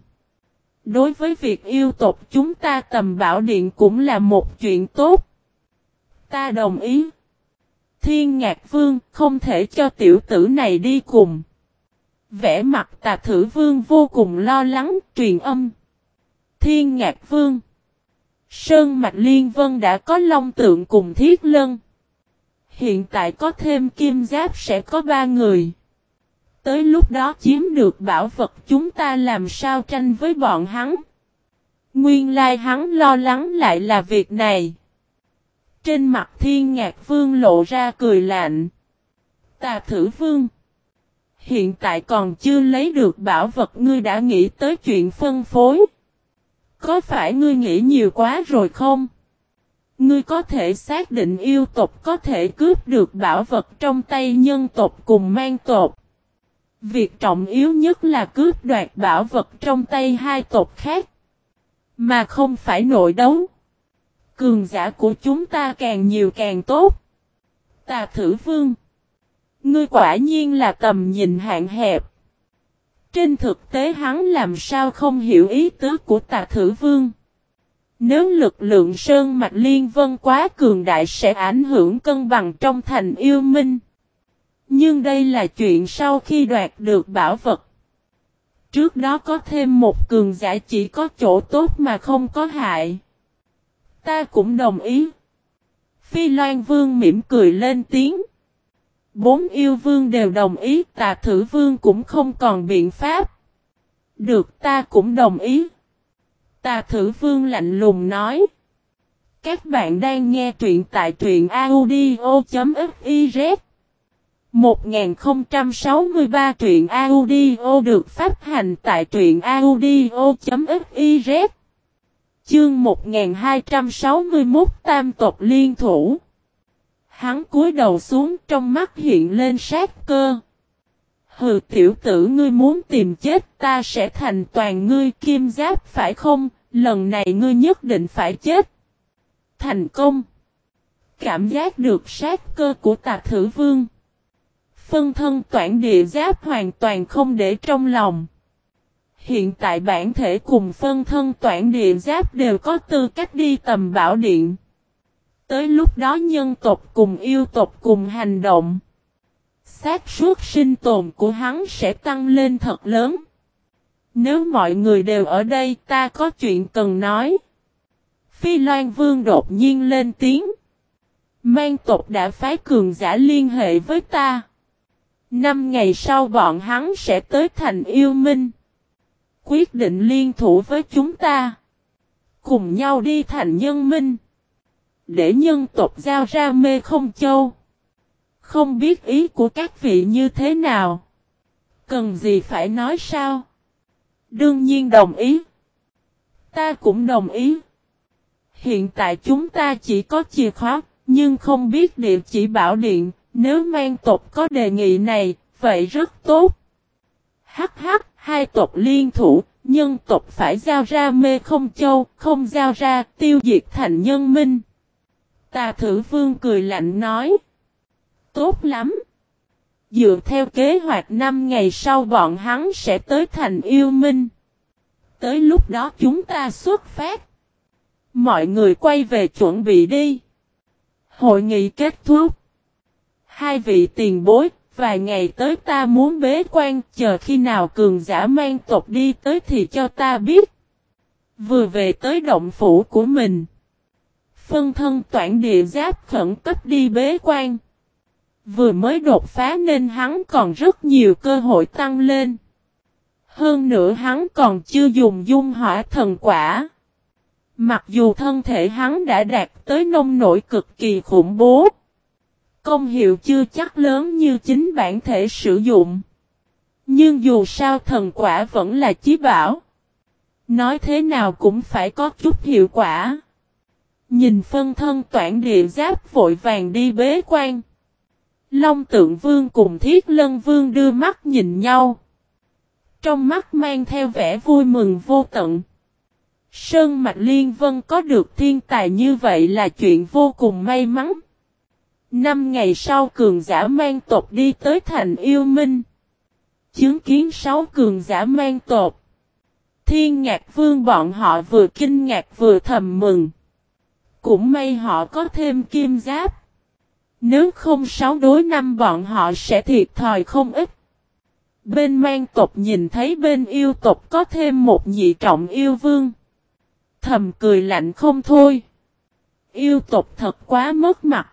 Đối với việc yêu tộc chúng ta tầm bảo điện cũng là một chuyện tốt. Ta đồng ý. Thiên ngạc vương, không thể cho tiểu tử này đi cùng. Vẽ mặt tà thử vương vô cùng lo lắng, truyền âm. Thiên ngạc vương. Sơn Mạch Liên Vân đã có long tượng cùng thiết lân. Hiện tại có thêm kim giáp sẽ có ba người. Tới lúc đó chiếm được bảo vật chúng ta làm sao tranh với bọn hắn. Nguyên lai hắn lo lắng lại là việc này. Trên mặt thiên ngạc vương lộ ra cười lạnh. Tà thử vương. Hiện tại còn chưa lấy được bảo vật, ngươi đã nghĩ tới chuyện phân phối. Có phải ngươi nghĩ nhiều quá rồi không? Ngươi có thể xác định yêu tộc có thể cướp được bảo vật trong tay nhân tộc cùng mang tộc. Việc trọng yếu nhất là cướp đoạt bảo vật trong tay hai tộc khác. Mà không phải nội đấu. Cường giả của chúng ta càng nhiều càng tốt. Tà thử vương. Ngươi quả nhiên là tầm nhìn hạn hẹp. Trên thực tế hắn làm sao không hiểu ý tứ của tà thử vương. Nếu lực lượng sơn mạch liên vân quá cường đại sẽ ảnh hưởng cân bằng trong thành yêu minh. Nhưng đây là chuyện sau khi đoạt được bảo vật. Trước đó có thêm một cường giả chỉ có chỗ tốt mà không có hại. Ta cũng đồng ý. Phi Loan Vương mỉm cười lên tiếng. Bốn yêu vương đều đồng ý, tà thử vương cũng không còn biện pháp. Được, ta cũng đồng ý. Tà thử vương lạnh lùng nói. Các bạn đang nghe truyện tại truyện audio.fiz 1063 truyện audio được phát hành tại truyện audio.fiz Chương 1261 Tam tộc liên thủ Hắn cúi đầu xuống trong mắt hiện lên sát cơ. Hừ tiểu tử ngươi muốn tìm chết ta sẽ thành toàn ngươi kim giáp phải không, lần này ngươi nhất định phải chết. Thành công. Cảm giác được sát cơ của tạc thử vương. Phân thân toản địa giáp hoàn toàn không để trong lòng. Hiện tại bản thể cùng phân thân toản địa giáp đều có tư cách đi tầm bảo điện. Tới lúc đó nhân tộc cùng yêu tộc cùng hành động. xác suất sinh tồn của hắn sẽ tăng lên thật lớn. Nếu mọi người đều ở đây, ta có chuyện cần nói. Phi Loan Vương đột nhiên lên tiếng. Mang tộc đã phái cường giả liên hệ với ta. Năm ngày sau bọn hắn sẽ tới thành yêu minh. Quyết định liên thủ với chúng ta. Cùng nhau đi thành nhân minh. Để nhân tộc giao ra mê không châu. Không biết ý của các vị như thế nào. Cần gì phải nói sao? Đương nhiên đồng ý. Ta cũng đồng ý. Hiện tại chúng ta chỉ có chìa khóa, nhưng không biết địa chỉ bảo điện, nếu mang tộc có đề nghị này, vậy rất tốt. Hắc hắc, hai tộc liên thủ, nhân tộc phải giao ra mê không châu, không giao ra tiêu diệt thành nhân minh. Tà thử vương cười lạnh nói. Tốt lắm. Dựa theo kế hoạch 5 ngày sau bọn hắn sẽ tới thành yêu minh. Tới lúc đó chúng ta xuất phát. Mọi người quay về chuẩn bị đi. Hội nghị kết thúc. Hai vị tiền bối, vài ngày tới ta muốn bế quan, chờ khi nào cường giả mang tộc đi tới thì cho ta biết. Vừa về tới động phủ của mình. Phân thân toản địa giáp khẩn cấp đi bế quan. Vừa mới đột phá nên hắn còn rất nhiều cơ hội tăng lên. Hơn nữa hắn còn chưa dùng dung hỏa thần quả. Mặc dù thân thể hắn đã đạt tới nông nổi cực kỳ khủng bố. Công hiệu chưa chắc lớn như chính bản thể sử dụng. Nhưng dù sao thần quả vẫn là chí bảo. Nói thế nào cũng phải có chút hiệu quả. Nhìn phân thân toản địa giáp vội vàng đi bế quan. Long tượng vương cùng thiết lân vương đưa mắt nhìn nhau. Trong mắt mang theo vẻ vui mừng vô tận. Sơn Mạch Liên Vân có được thiên tài như vậy là chuyện vô cùng may mắn. Năm ngày sau cường giả mang tộc đi tới thành yêu minh. Chứng kiến sáu cường giả mang tộc. Thiên ngạc vương bọn họ vừa kinh ngạc vừa thầm mừng. Cũng may họ có thêm kim giáp. Nếu không sáu đối năm bọn họ sẽ thiệt thòi không ít. Bên mang tộc nhìn thấy bên yêu tộc có thêm một nhị trọng yêu vương. Thầm cười lạnh không thôi. Yêu tộc thật quá mất mặt.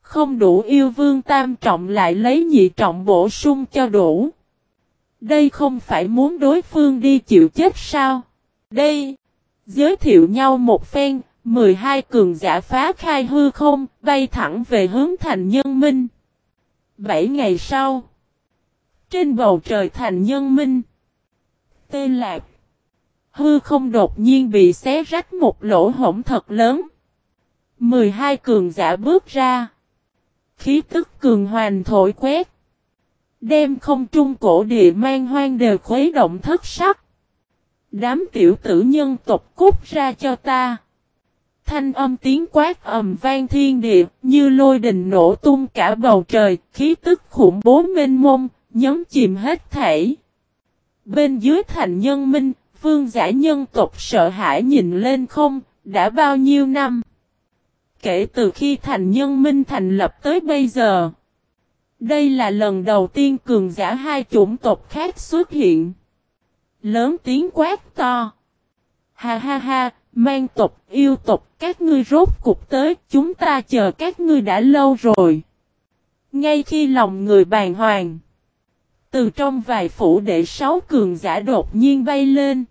Không đủ yêu vương tam trọng lại lấy nhị trọng bổ sung cho đủ. Đây không phải muốn đối phương đi chịu chết sao? Đây, giới thiệu nhau một phen, 12 cường giả phá khai hư không, bay thẳng về hướng thành nhân minh. 7 ngày sau, trên bầu trời thành nhân minh, tê lạc, hư không đột nhiên bị xé rách một lỗ hổng thật lớn. 12 cường giả bước ra, khí tức cường hoàn thổi quét, đem không trung cổ địa mang hoang đều khuấy động thất sắc. Đám tiểu tử nhân tộc cút ra cho ta. Thanh âm tiếng quát ầm vang thiên địa, như lôi đình nổ tung cả bầu trời, khí tức khủng bố mênh mông, nhấn chìm hết thảy. Bên dưới thành nhân minh, vương giả nhân tộc sợ hãi nhìn lên không, đã bao nhiêu năm. Kể từ khi thành nhân minh thành lập tới bây giờ. Đây là lần đầu tiên cường giả hai chủng tộc khác xuất hiện. Lớn tiếng quát to. Ha ha ha, mang tộc, yêu tộc, các ngươi rốt cục tới, chúng ta chờ các ngươi đã lâu rồi. Ngay khi lòng người bàn hoàng, từ trong vài phủ đệ sáu cường giả đột nhiên bay lên.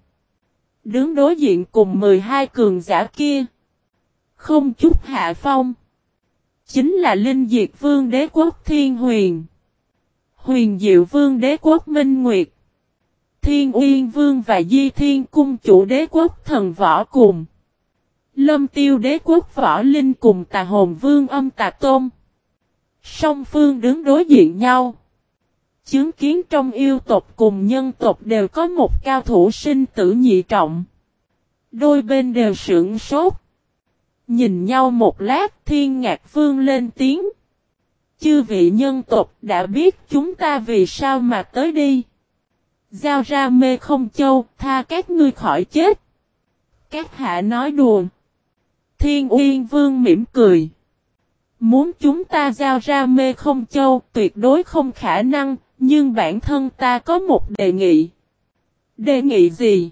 Đứng đối diện cùng 12 cường giả kia. Không chút hạ phong. Chính là Linh Diệt Vương Đế Quốc Thiên Huyền. Huyền Diệu Vương Đế Quốc Minh Nguyệt. Thiên Uyên Vương và Di Thiên Cung chủ đế quốc thần võ cùng. Lâm tiêu đế quốc võ linh cùng tà hồn vương âm tà tôn. Song phương đứng đối diện nhau. Chứng kiến trong yêu tộc cùng nhân tộc đều có một cao thủ sinh tử nhị trọng. Đôi bên đều sưởng sốt. Nhìn nhau một lát thiên ngạc vương lên tiếng. Chư vị nhân tộc đã biết chúng ta vì sao mà tới đi. Giao ra mê không châu, tha các ngươi khỏi chết. Các hạ nói đùa. Thiên Uyên Vương mỉm cười. Muốn chúng ta giao ra mê không châu, tuyệt đối không khả năng, nhưng bản thân ta có một đề nghị. Đề nghị gì?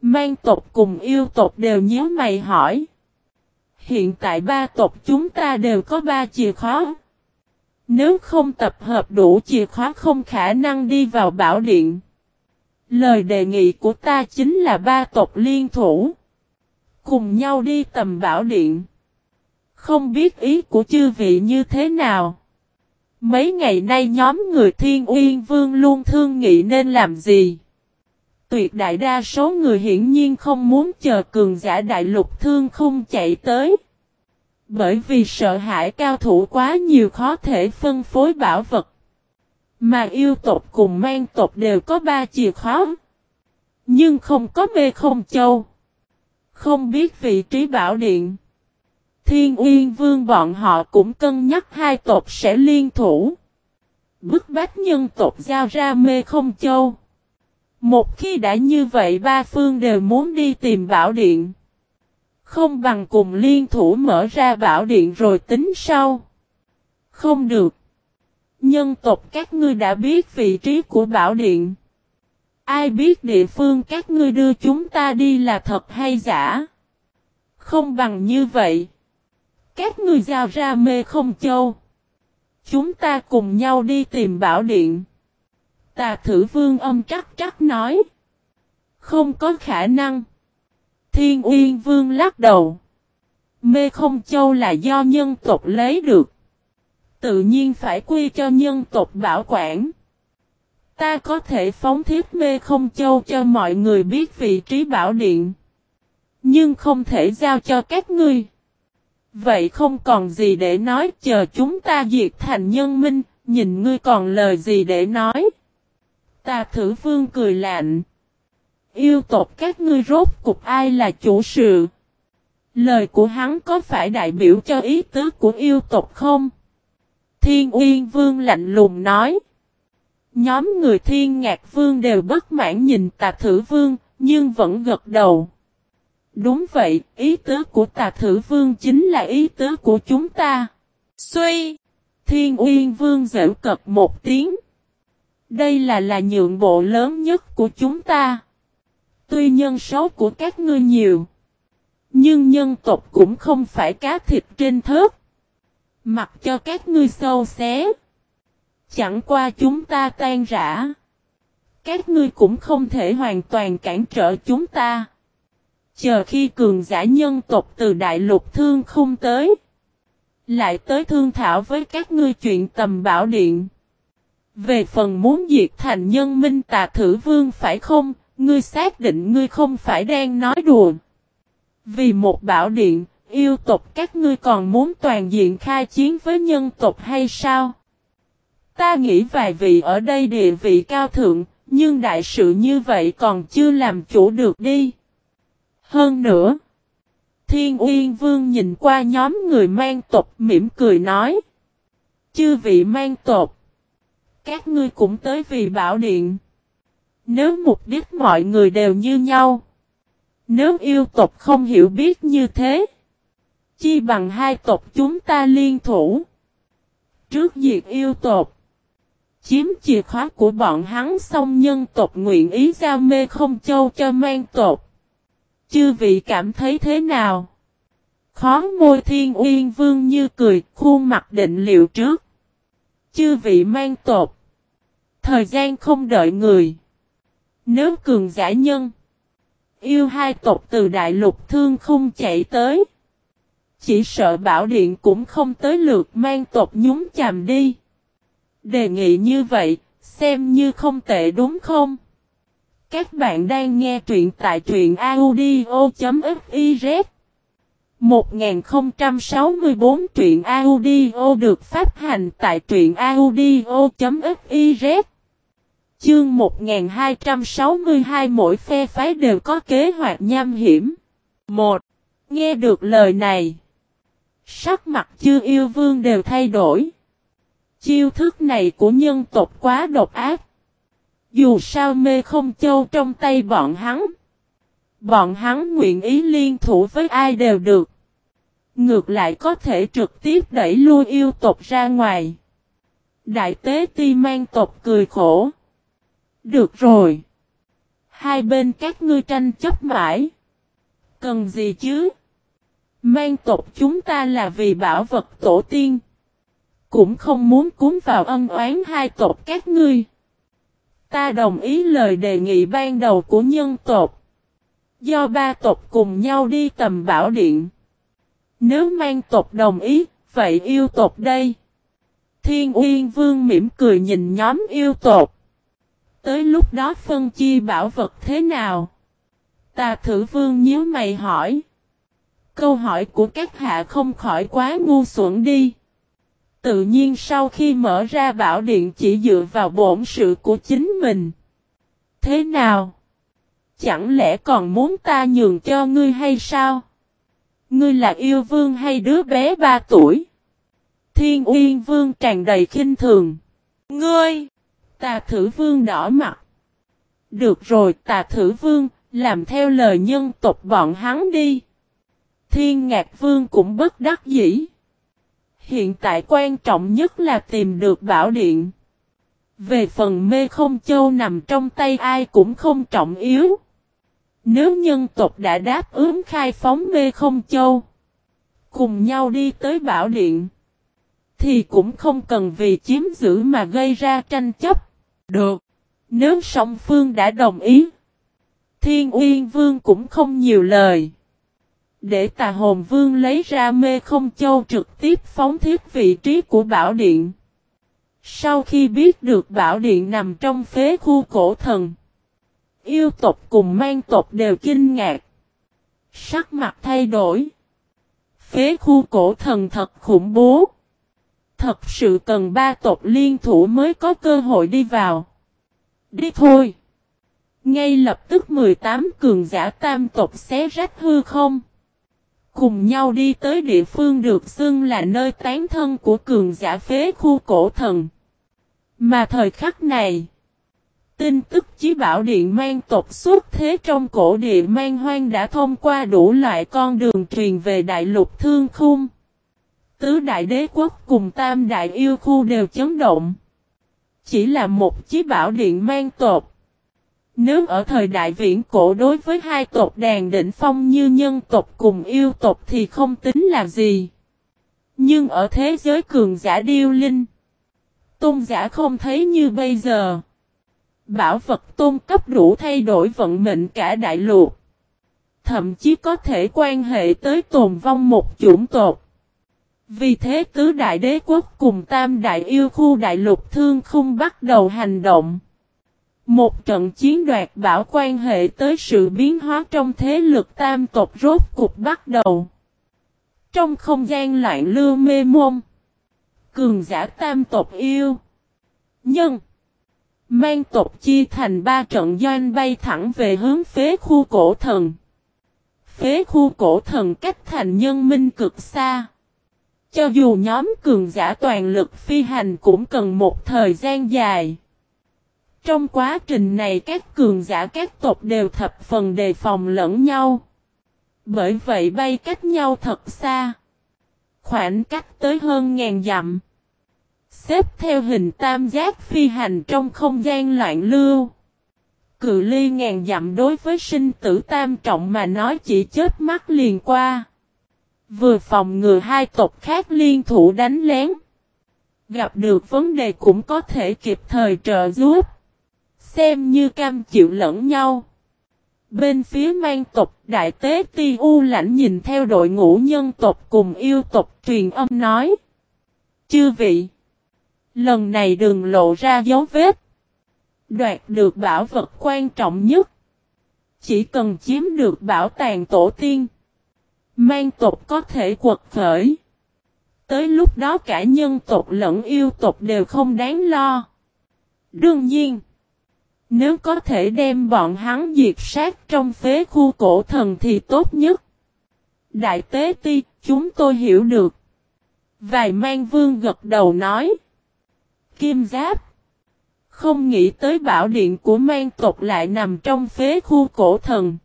Mang tộc cùng yêu tộc đều nhớ mày hỏi. Hiện tại ba tộc chúng ta đều có ba chìa khóa. Nếu không tập hợp đủ chìa khóa không khả năng đi vào bảo điện. Lời đề nghị của ta chính là ba tộc liên thủ. Cùng nhau đi tầm bảo điện. Không biết ý của chư vị như thế nào. Mấy ngày nay nhóm người Thiên Uyên Vương luôn thương nghị nên làm gì. tuyệt đại đa số người hiển nhiên không muốn chờ cường giả đại lục thương không chạy tới. Bởi vì sợ hãi cao thủ quá nhiều khó thể phân phối bảo vật. Mà yêu tộc cùng mang tộc đều có ba chìa khóa. Nhưng không có mê không châu. Không biết vị trí bảo điện. Thiên Uyên Vương bọn họ cũng cân nhắc hai tộc sẽ liên thủ. Bức bách nhân tộc giao ra mê không châu. Một khi đã như vậy, ba phương đều muốn đi tìm bảo điện. Không bằng cùng liên thủ mở ra bảo điện rồi tính sau. Không được. Nhân tộc các ngươi đã biết vị trí của bảo điện. Ai biết địa phương các ngươi đưa chúng ta đi là thật hay giả? Không bằng như vậy. Các ngươi giao ra mê không châu. Chúng ta cùng nhau đi tìm bảo điện. Tà thử vương âm trắc trắc nói. Không có khả năng. Thiên Uyên Vương lắc đầu. Mê không châu là do nhân tộc lấy được. Tự nhiên phải quy cho nhân tộc bảo quản. Ta có thể phóng thiết mê không châu cho mọi người biết vị trí bảo điện. Nhưng không thể giao cho các ngươi. Vậy không còn gì để nói chờ chúng ta diệt thành nhân minh, nhìn ngươi còn lời gì để nói. Ta thử vương cười lạnh. Yêu tộc các ngươi rốt cục ai là chủ sự? Lời của hắn có phải đại biểu cho ý tứ của yêu tộc không? Thiên Uyên Vương lạnh lùng nói. Nhóm người thiên ngạc vương đều bất mãn nhìn tà thử vương, nhưng vẫn gật đầu. Đúng vậy, ý tứ của tà thử vương chính là ý tứ của chúng ta. Suy! Thiên Uyên Vương dễu cật một tiếng. Đây là là nhượng bộ lớn nhất của chúng ta. Tuy nhân số của các ngươi nhiều. Nhưng nhân tộc cũng không phải cá thịt trên thớt. Mặc cho các ngươi sâu xé. Chẳng qua chúng ta tan rã. Các ngươi cũng không thể hoàn toàn cản trở chúng ta. Chờ khi cường giả nhân tộc từ đại lục thương không tới. Lại tới thương thảo với các ngươi chuyện tầm bảo điện. Về phần muốn diệt thành nhân minh tà thử vương phải không, ngươi xác định ngươi không phải đang nói đùa. Vì một bảo điện, yêu tộc các ngươi còn muốn toàn diện khai chiến với nhân tộc hay sao? Ta nghĩ vài vị ở đây địa vị cao thượng, nhưng đại sự như vậy còn chưa làm chủ được đi. Hơn nữa, Thiên Uyên Vương nhìn qua nhóm người mang tộc mỉm cười nói. Chư vị mang tộc, các ngươi cũng tới vì bảo điện. Nếu mục đích mọi người đều như nhau, nếu yêu tộc không hiểu biết như thế, chi bằng hai tộc chúng ta liên thủ. Trước diệt yêu tộc, chiếm chìa khóa của bọn hắn xong nhân tộc nguyện ý giao mê không châu cho mang tộc. Chư vị cảm thấy thế nào? Khó môi thiên uyên vương như cười, khuôn mặt định liệu trước. Chư vị mang tộc Thời gian không đợi người. Nếu cường giả nhân. Yêu hai tộc từ đại lục thương không chạy tới. Chỉ sợ bảo điện cũng không tới lượt mang tộc nhúng chàm đi. Đề nghị như vậy, xem như không tệ đúng không? Các bạn đang nghe truyện tại truyện audio.fiz 1064 truyện audio được phát hành tại truyện audio.fiz Chương 1262 mỗi phe phái đều có kế hoạch nham hiểm. 1. Nghe được lời này. Sắc mặt chư yêu vương đều thay đổi. Chiêu thức này của nhân tộc quá độc ác. Dù sao mê không châu trong tay bọn hắn. Bọn hắn nguyện ý liên thủ với ai đều được. Ngược lại có thể trực tiếp đẩy lui yêu tộc ra ngoài. Đại tế ti mang tộc cười khổ. Được rồi. Hai bên các ngươi tranh chấp mãi. Cần gì chứ? Mang tộc chúng ta là vì bảo vật tổ tiên. Cũng không muốn cúng vào ân oán hai tộc các ngươi. Ta đồng ý lời đề nghị ban đầu của nhân tộc. Do ba tộc cùng nhau đi tầm bảo điện. Nếu mang tộc đồng ý, vậy yêu tộc đây. Thiên Uyên Vương mỉm cười nhìn nhóm yêu tộc. Tới lúc đó phân chia bảo vật thế nào? Tà thử vương nhớ mày hỏi. Câu hỏi của các hạ không khỏi quá ngu xuẩn đi. Tự nhiên sau khi mở ra bảo điện chỉ dựa vào bổn sự của chính mình. Thế nào? Chẳng lẽ còn muốn ta nhường cho ngươi hay sao? Ngươi là yêu vương hay đứa bé ba tuổi? Thiên Uyên Vương tràn đầy khinh thường. Ngươi! Tà thử vương đỏ mặt. Được rồi tà thử vương, làm theo lời nhân tộc bọn hắn đi. Thiên Ngạc Vương cũng bất đắc dĩ. Hiện tại quan trọng nhất là tìm được bảo điện. Về phần mê không châu nằm trong tay ai cũng không trọng yếu. Nếu nhân tộc đã đáp ứng khai phóng mê không châu. Cùng nhau đi tới bảo điện. Thì cũng không cần vì chiếm giữ mà gây ra tranh chấp. Được. Nếu song phương đã đồng ý. Thiên Uyên Vương cũng không nhiều lời. Để tà hồn vương lấy ra mê không châu trực tiếp phóng thiết vị trí của bảo điện. Sau khi biết được bảo điện nằm trong phế khu cổ thần. Yêu tộc cùng mang tộc đều kinh ngạc. Sắc mặt thay đổi. Phế khu cổ thần thật khủng bố. Thật sự cần ba tộc liên thủ mới có cơ hội đi vào. Đi thôi. Ngay lập tức 18 cường giả tam tộc xé rách hư không. Cùng nhau đi tới địa phương được xưng là nơi tán thân của cường giả phế khu cổ thần. Mà thời khắc này, tin tức chí bảo điện mang tộc xuất thế trong cổ địa mang hoang đã thông qua đủ loại con đường truyền về đại lục thương khung. Tứ đại đế quốc cùng tam đại yêu khu đều chấn động. Chỉ là một chí bảo điện mang tộc. Nếu ở thời đại viễn cổ đối với hai tộc đàn đỉnh phong như nhân tộc cùng yêu tộc thì không tính là gì. Nhưng ở thế giới cường giả điêu linh, tôn giả không thấy như bây giờ. Bảo vật tôn cấp đủ thay đổi vận mệnh cả đại lục. Thậm chí có thể quan hệ tới tồn vong một chủng tộc. Vì thế tứ đại đế quốc cùng tam đại yêu khu đại lục thương không bắt đầu hành động. Một trận chiến đoạt bảo quan hệ tới sự biến hóa trong thế lực tam tộc rốt cục bắt đầu. Trong không gian loạn lưu mê môn. Cường giả tam tộc yêu. Nhân. Mang tộc chia thành ba trận doanh bay thẳng về hướng phế khu cổ thần. Phế khu cổ thần cách thành nhân minh cực xa. Cho dù nhóm cường giả toàn lực phi hành cũng cần một thời gian dài. Trong quá trình này các cường giả, các tộc đều thập phần đề phòng lẫn nhau. Bởi vậy bay cách nhau thật xa. Khoảng cách tới hơn ngàn dặm. Xếp theo hình tam giác phi hành trong không gian loạn lưu. Cự ly ngàn dặm đối với sinh tử tam trọng mà nói chỉ chết mắt liền qua. Vừa phòng ngừa hai tộc khác liên thủ đánh lén. Gặp được vấn đề cũng có thể kịp thời trợ giúp. Xem như cam chịu lẫn nhau. Bên phía mang tộc, đại tế ti u lãnh nhìn theo đội ngũ nhân tộc cùng yêu tộc truyền âm nói. Chư vị. Lần này đừng lộ ra dấu vết. Đoạt được bảo vật quan trọng nhất. Chỉ cần chiếm được bảo tàng tổ tiên. Mang tộc có thể quật khởi. Tới lúc đó cả nhân tộc lẫn yêu tộc đều không đáng lo. Đương nhiên. Nếu có thể đem bọn hắn diệt sát trong phế khu cổ thần thì tốt nhất. Đại tế ti, chúng tôi hiểu được. Vài mang vương gật đầu nói. Kim giáp. Không nghĩ tới bảo điện của mang tộc lại nằm trong phế khu cổ thần.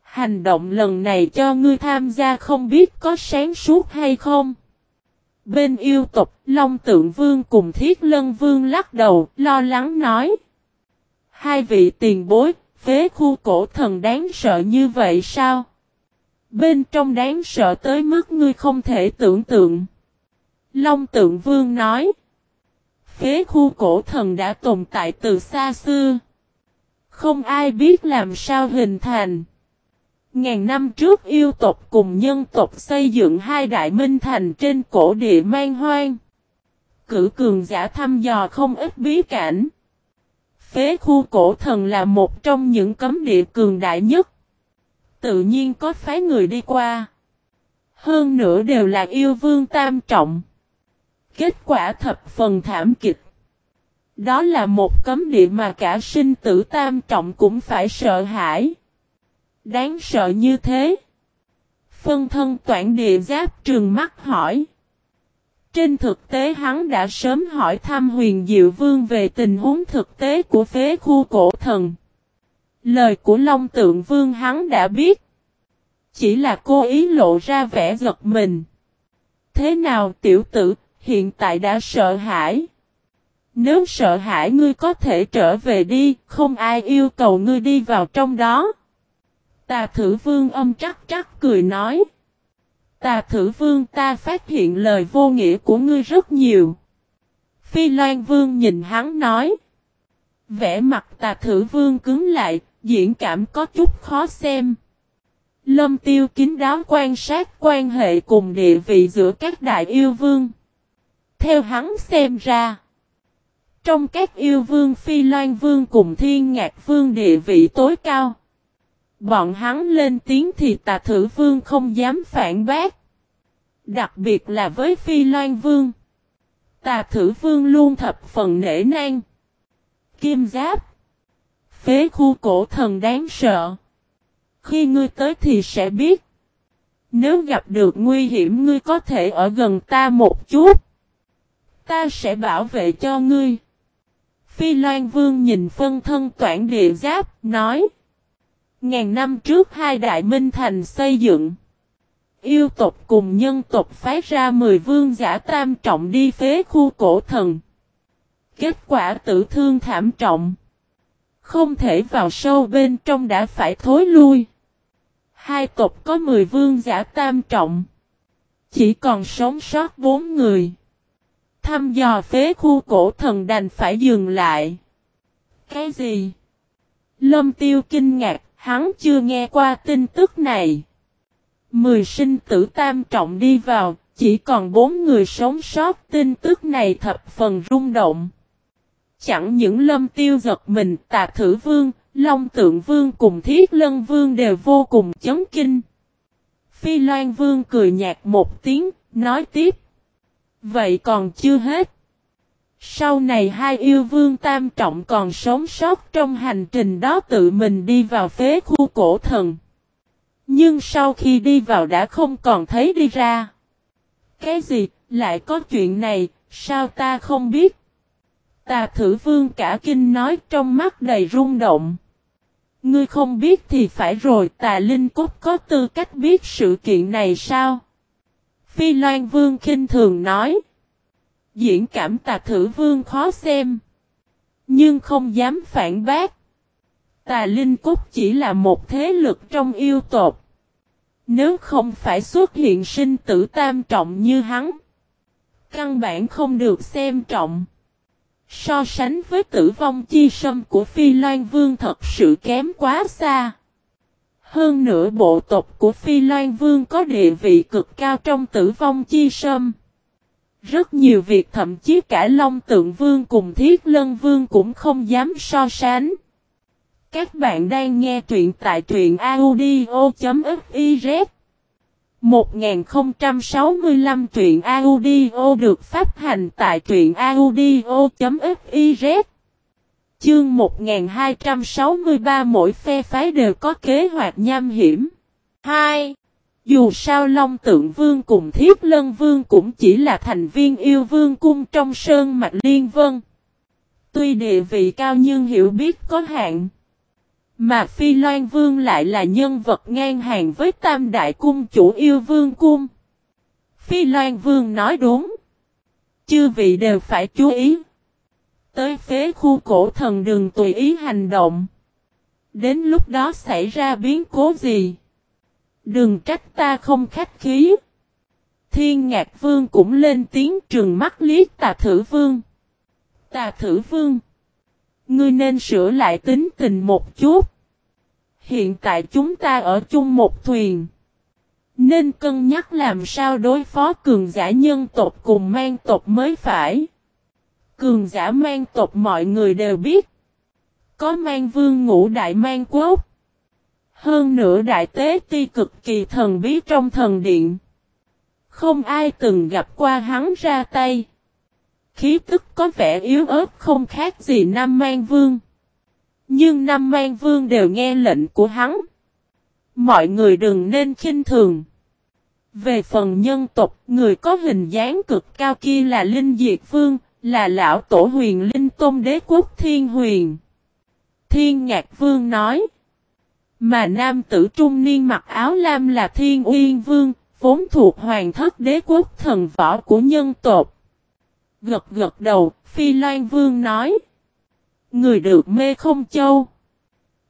Hành động lần này cho ngươi tham gia không biết có sáng suốt hay không. Bên yêu tộc, Long Tượng Vương cùng Thiết Lân Vương lắc đầu, lo lắng nói. Hai vị tiền bối, phế khu cổ thần đáng sợ như vậy sao? Bên trong đáng sợ tới mức ngươi không thể tưởng tượng. Long Tượng Vương nói. Phế khu cổ thần đã tồn tại từ xa xưa. Không ai biết làm sao hình thành. Ngàn năm trước yêu tộc cùng nhân tộc xây dựng hai đại minh thành trên cổ địa man hoang. Cử cường giả thăm dò không ít bí cảnh phế khu cổ thần là một trong những cấm địa cường đại nhất. Tự nhiên có phái người đi qua. Hơn nữa đều là yêu vương tam trọng. Kết quả thập phần thảm kịch. Đó là một cấm địa mà cả sinh tử tam trọng cũng phải sợ hãi. Đáng sợ như thế. Phân thân toản địa giáp trường mắt hỏi. Trên thực tế hắn đã sớm hỏi thăm huyền diệu vương về tình huống thực tế của phế khu cổ thần. Lời của Long tượng vương hắn đã biết. Chỉ là cô ý lộ ra vẻ giật mình. Thế nào tiểu tử, hiện tại đã sợ hãi. Nếu sợ hãi ngươi có thể trở về đi, không ai yêu cầu ngươi đi vào trong đó. Tà thử vương âm trắc trắc cười nói. Tà thử vương ta phát hiện lời vô nghĩa của ngươi rất nhiều. Phi Loan vương nhìn hắn nói. Vẽ mặt tà thử vương cứng lại, diễn cảm có chút khó xem. Lâm tiêu kín đáo quan sát quan hệ cùng địa vị giữa các đại yêu vương. Theo hắn xem ra. Trong các yêu vương Phi Loan Vương cùng Thiên Ngạc Vương địa vị tối cao. Bọn hắn lên tiếng thì tà thử vương không dám phản bác. Đặc biệt là với Phi Loan Vương. Tà thử vương luôn thập phần nể nang. Kim giáp. Phế khu cổ thần đáng sợ. Khi ngươi tới thì sẽ biết. Nếu gặp được nguy hiểm ngươi có thể ở gần ta một chút. Ta sẽ bảo vệ cho ngươi. Phi Loan Vương nhìn phân thân toản địa giáp, nói. Ngàn năm trước hai đại minh thành xây dựng. Yêu tộc cùng nhân tộc phái ra mười vương giả tam trọng đi phế khu cổ thần. Kết quả tử thương thảm trọng. Không thể vào sâu bên trong đã phải thối lui. Hai tộc có mười vương giả tam trọng. Chỉ còn sống sót bốn người. Thăm dò phế khu cổ thần đành phải dừng lại. Cái gì? Lâm tiêu kinh ngạc, hắn chưa nghe qua tin tức này. Mười sinh tử tam trọng đi vào, chỉ còn bốn người sống sót tin tức này thập phần rung động. Chẳng những lâm tiêu giật mình tà thử vương, long tượng vương cùng thiết lân vương đều vô cùng chấn kinh. Phi Loan vương cười nhạt một tiếng, nói tiếp. Vậy còn chưa hết. Sau này hai yêu vương tam trọng còn sống sót trong hành trình đó tự mình đi vào phế khu cổ thần. Nhưng sau khi đi vào đã không còn thấy đi ra. Cái gì, lại có chuyện này, sao ta không biết? Tà thử vương cả kinh nói trong mắt đầy rung động. Ngươi không biết thì phải rồi tà linh cốt có tư cách biết sự kiện này sao? Phi Loan Vương khinh thường nói. Diễn cảm tà thử vương khó xem. Nhưng không dám phản bác. Tà Linh Cốt chỉ là một thế lực trong yêu tột. Nếu không phải xuất hiện sinh tử tam trọng như hắn. Căn bản không được xem trọng. So sánh với tử vong chi sâm của Phi Loan Vương thật sự kém quá xa. Hơn nữa bộ tộc của Phi Loan Vương có địa vị cực cao trong tử vong chi sâm. Rất nhiều việc thậm chí cả Long Tượng Vương cùng Thiết Lân Vương cũng không dám so sánh. Các bạn đang nghe truyện tại truyện audio.fiz 1065 truyện audio được phát hành tại truyện audio.fiz Chương 1263 mỗi phe phái đều có kế hoạch nham hiểm. 2. Dù sao Long Tượng Vương cùng thiếp Lân Vương cũng chỉ là thành viên yêu vương cung trong Sơn Mạch Liên Vân. Tuy địa vị cao nhưng hiểu biết có hạn. Mà Phi Loan Vương lại là nhân vật ngang hàng với Tam Đại Cung chủ yêu vương cung. Phi Loan Vương nói đúng. Chư vị đều phải chú ý. Tới phế khu cổ thần đừng tùy ý hành động. Đến lúc đó xảy ra biến cố gì? Đừng trách ta không khách khí. Thiên Ngạc Vương cũng lên tiếng trừng mắt liếc tà thử vương. Tà thử vương. Ngươi nên sửa lại tính tình một chút. Hiện tại chúng ta ở chung một thuyền. Nên cân nhắc làm sao đối phó cường giả nhân tộc cùng mang tộc mới phải. Cường giả mang tộc mọi người đều biết. có mang vương ngũ đại mang quốc. Hơn nữa đại tế ti cực kỳ thần bí trong thần điện. Không ai từng gặp qua hắn ra tay. Khí tức có vẻ yếu ớt không khác gì Nam Mang Vương. Nhưng Nam Mang Vương đều nghe lệnh của hắn. Mọi người đừng nên khinh thường. Về phần nhân tộc, người có hình dáng cực cao kia là Linh Diệt Vương, là lão tổ huyền Linh Tôn Đế Quốc Thiên Huyền. Thiên Ngạc Vương nói. Mà nam tử trung niên mặc áo lam là Thiên Uyên Vương, vốn thuộc hoàng thất đế quốc thần võ của nhân tộc. Gật gật đầu, Phi Loan Vương nói. Người được mê không châu.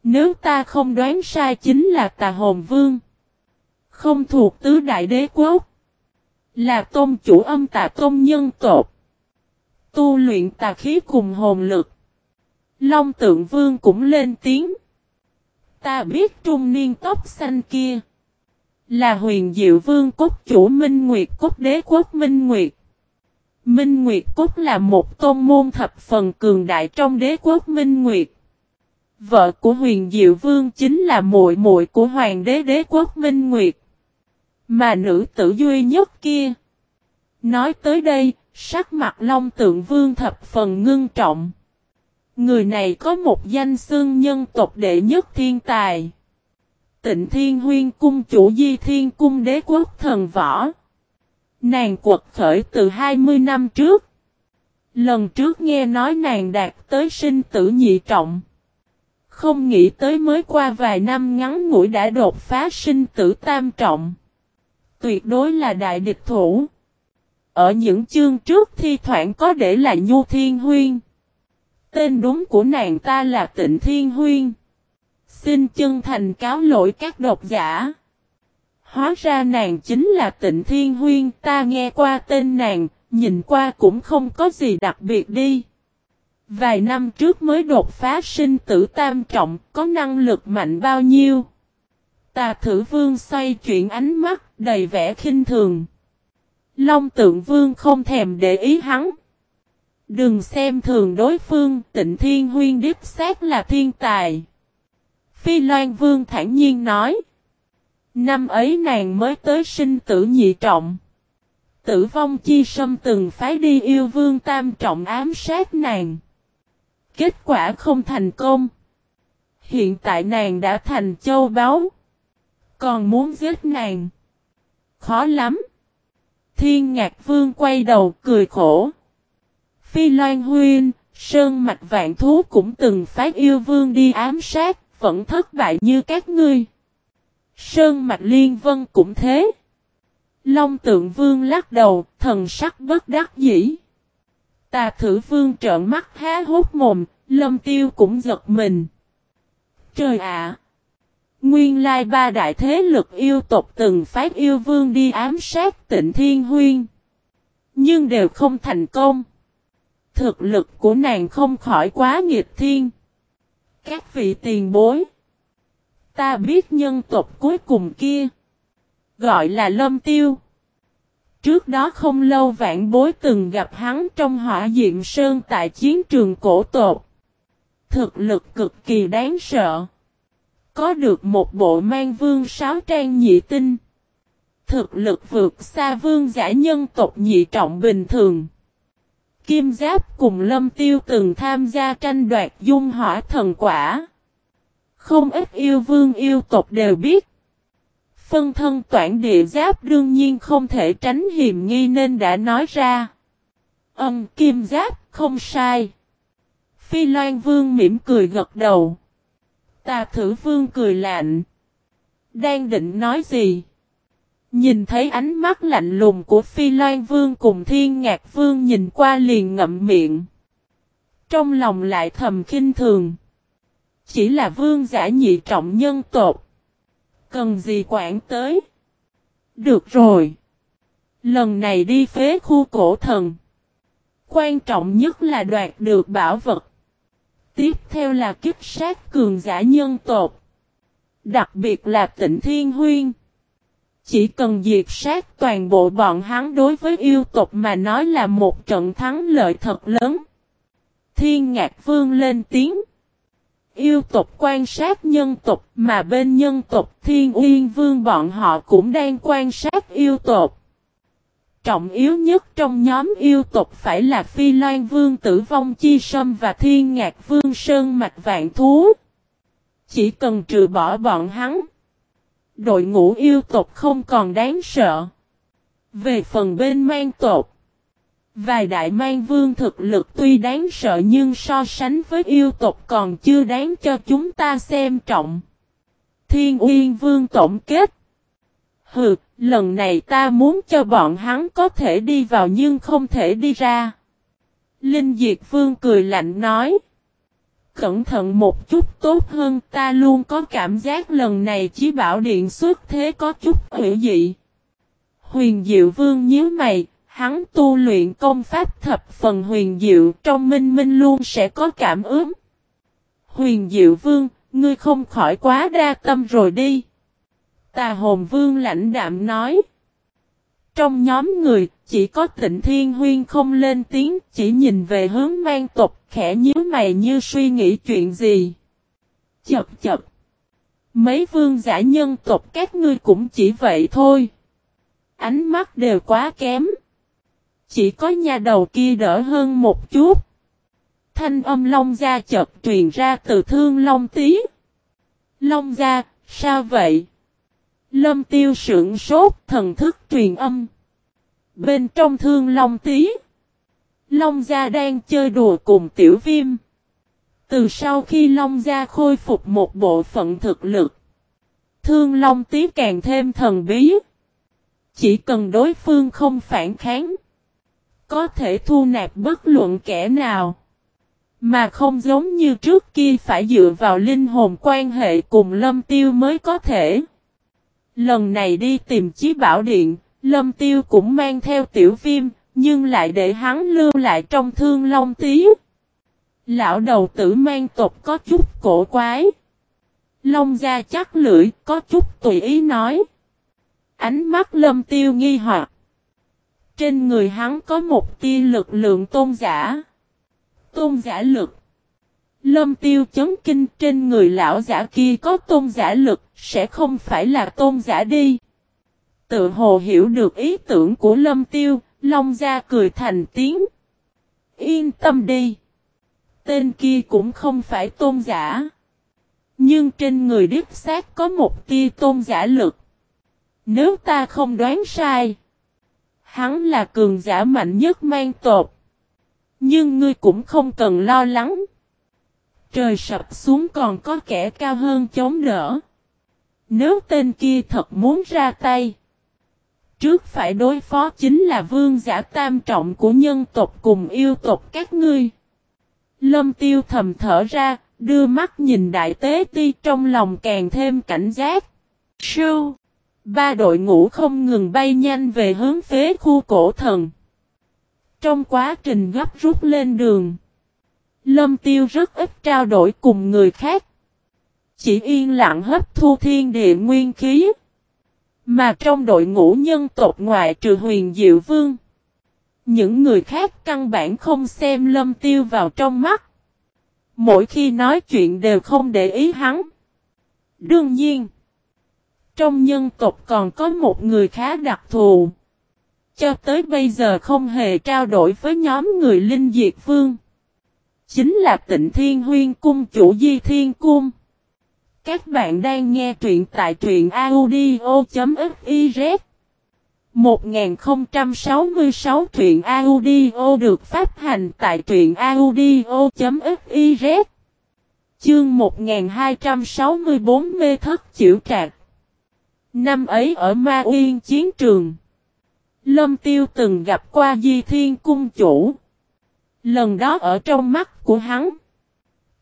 Nếu ta không đoán sai chính là tà hồn vương. Không thuộc tứ đại đế quốc. Là tôn chủ âm tà tôn nhân tộc. Tu luyện tà khí cùng hồn lực. Long tượng vương cũng lên tiếng. Ta biết trung niên tóc xanh kia. Là huyền diệu vương cốt chủ Minh Nguyệt cốt đế quốc Minh Nguyệt. Minh Nguyệt cốt là một tôn môn thập phần cường đại trong đế quốc Minh Nguyệt. Vợ của huyền diệu vương chính là muội muội của hoàng đế đế quốc Minh Nguyệt. Mà nữ tử duy nhất kia. Nói tới đây, sắc mặt long tượng vương thập phần ngưng trọng. Người này có một danh xương nhân tộc đệ nhất thiên tài. Tịnh Thiên Huyên Cung chủ Di Thiên Cung đế quốc thần võ. Nàng quật khởi từ 20 năm trước. Lần trước nghe nói nàng đạt tới sinh tử nhị trọng. Không nghĩ tới mới qua vài năm ngắn ngủi đã đột phá sinh tử tam trọng. Tuyệt đối là đại địch thủ. Ở những chương trước thi thoảng có để là Nhu Thiên Huyên. Tên đúng của nàng ta là Tịnh Thiên Huyên. Xin chân thành cáo lỗi các độc giả. Hóa ra nàng chính là tịnh Thiên Huyên ta nghe qua tên nàng, nhìn qua cũng không có gì đặc biệt đi. Vài năm trước mới đột phá sinh tử tam trọng, có năng lực mạnh bao nhiêu. Tà thử vương xoay chuyển ánh mắt, đầy vẻ khinh thường. Long tượng vương không thèm để ý hắn. Đừng xem thường đối phương, tịnh thiên huyên điếp xác là thiên tài. Phi Loan Vương thản nhiên nói. Năm ấy nàng mới tới sinh tử nhị trọng. Tử vong chi sâm từng phái đi yêu vương tam trọng ám sát nàng. Kết quả không thành công. Hiện tại nàng đã thành châu báu. Còn muốn giết nàng. Khó lắm. Thiên ngạc vương quay đầu cười khổ. Phi Loan Huyên, Sơn Mạch Vạn Thú cũng từng phát yêu vương đi ám sát vẫn thất bại như các ngươi. Sơn Mạch Liên Vân cũng thế. Long tượng vương lắc đầu, thần sắc bất đắc dĩ. Tà thử vương trợn mắt há hốt mồm, lâm tiêu cũng giật mình. Trời ạ! Nguyên lai ba đại thế lực yêu tộc từng phát yêu vương đi ám sát tịnh thiên huyên. Nhưng đều không thành công. Thực lực của nàng không khỏi quá nghiệt thiên. Các vị tiền bối. Ta biết nhân tộc cuối cùng kia. Gọi là Lâm Tiêu. Trước đó không lâu vạn bối từng gặp hắn trong hỏa diệm sơn tại chiến trường cổ tộc. Thực lực cực kỳ đáng sợ. Có được một bộ mang vương sáo trang nhị tinh. Thực lực vượt xa vương giả nhân tộc nhị trọng bình thường. Kim Giáp cùng Lâm Tiêu từng tham gia tranh đoạt dung hỏa thần quả. Không ít yêu vương yêu tộc đều biết. Phân thân toản địa giáp đương nhiên không thể tránh hiểm nghi nên đã nói ra. Âm kim giáp không sai. Phi Loan Vương mỉm cười gật đầu. Tà thử vương cười lạnh. Đang định nói gì? Nhìn thấy ánh mắt lạnh lùng của Phi Loan Vương cùng Thiên Ngạc Vương nhìn qua liền ngậm miệng. Trong lòng lại thầm khinh thường. Chỉ là vương giả nhị trọng nhân tộc. Cần gì quản tới? Được rồi. Lần này đi phế khu cổ thần. Quan trọng nhất là đoạt được bảo vật. Tiếp theo là kiếp sát cường giả nhân tộc. Đặc biệt là tịnh Thiên Huyên. Chỉ cần diệt sát toàn bộ bọn hắn đối với yêu tộc mà nói là một trận thắng lợi thật lớn. Thiên Ngạc Vương lên tiếng. Yêu tộc quan sát nhân tộc mà bên nhân tộc Thiên Uyên Vương bọn họ cũng đang quan sát yêu tộc. Trọng yếu nhất trong nhóm yêu tộc phải là Phi Loan Vương Tử Vong Chi Sâm và Thiên Ngạc Vương Sơn Mạch Vạn Thú. Chỉ cần trừ bỏ bọn hắn. Đội ngũ yêu tộc không còn đáng sợ. Về phần bên mang tộc. Vài đại mang vương thực lực tuy đáng sợ nhưng so sánh với yêu tộc còn chưa đáng cho chúng ta xem trọng. Thiên Uyên Vương tổng kết. Hừ, lần này ta muốn cho bọn hắn có thể đi vào nhưng không thể đi ra. Linh Diệt Vương cười lạnh nói. Cẩn thận một chút tốt hơn ta luôn có cảm giác lần này chí bảo điện xuất thế có chút hữu dị. Huyền Diệu Vương nhíu mày, hắn tu luyện công pháp thập phần huyền diệu trong minh minh luôn sẽ có cảm ứng. Huyền Diệu Vương, ngươi không khỏi quá đa tâm rồi đi. Tà hồn vương lãnh đạm nói. Trong nhóm người, chỉ có tịnh thiên huyên không lên tiếng, chỉ nhìn về hướng mang tộc, khẽ nhíu mày như suy nghĩ chuyện gì. Chập chập. Mấy vương giả nhân tộc các ngươi cũng chỉ vậy thôi. Ánh mắt đều quá kém. Chỉ có nhà đầu kia đỡ hơn một chút. Thanh âm Long Gia chợt truyền ra từ thương Long Tí. Long Gia, sao vậy? Lâm tiêu sưởng sốt thần thức truyền âm. Bên trong thương Long Tí. Long Gia đang chơi đùa cùng tiểu viêm. Từ sau khi Long Gia khôi phục một bộ phận thực lực. Thương Long Tí càng thêm thần bí. Chỉ cần đối phương không phản kháng. Có thể thu nạp bất luận kẻ nào. Mà không giống như trước kia phải dựa vào linh hồn quan hệ cùng lâm tiêu mới có thể. Lần này đi tìm chí bảo điện, lâm tiêu cũng mang theo tiểu viêm, nhưng lại để hắn lưu lại trong thương long tí. Lão đầu tử mang tộc có chút cổ quái. Long ra chắc lưỡi, có chút tùy ý nói. Ánh mắt lâm tiêu nghi hoặc. Trên người hắn có một tia lực lượng tôn giả. Tôn giả lực. Lâm tiêu chấn kinh trên người lão giả kia có tôn giả lực, sẽ không phải là tôn giả đi. Tự hồ hiểu được ý tưởng của lâm tiêu, Long gia cười thành tiếng. Yên tâm đi. Tên kia cũng không phải tôn giả. Nhưng trên người điếp xác có một tia tôn giả lực. Nếu ta không đoán sai. Hắn là cường giả mạnh nhất mang tột. Nhưng ngươi cũng không cần lo lắng. Trời sập xuống còn có kẻ cao hơn chống đỡ. Nếu tên kia thật muốn ra tay. Trước phải đối phó chính là vương giả tam trọng của nhân tộc cùng yêu tộc các ngươi. Lâm tiêu thầm thở ra, đưa mắt nhìn đại tế ti trong lòng càng thêm cảnh giác. Sưu! Ba đội ngũ không ngừng bay nhanh về hướng phế khu cổ thần. Trong quá trình gấp rút lên đường, Lâm Tiêu rất ít trao đổi cùng người khác. Chỉ yên lặng hấp thu thiên địa nguyên khí. Mà trong đội ngũ nhân tộc ngoại trừ huyền diệu vương. Những người khác căn bản không xem lâm tiêu vào trong mắt. Mỗi khi nói chuyện đều không để ý hắn. Đương nhiên. Trong nhân tộc còn có một người khá đặc thù. Cho tới bây giờ không hề trao đổi với nhóm người linh diệt vương. Chính là tịnh thiên huyên cung chủ di thiên cung. Các bạn đang nghe truyện tại truyện audio.fiz 1066 truyện audio được phát hành tại truyện audio.fiz Chương 1264 mê thất chịu trạc. Năm ấy ở Ma Uyên chiến trường, Lâm Tiêu từng gặp qua Di Thiên Cung Chủ. Lần đó ở trong mắt của hắn,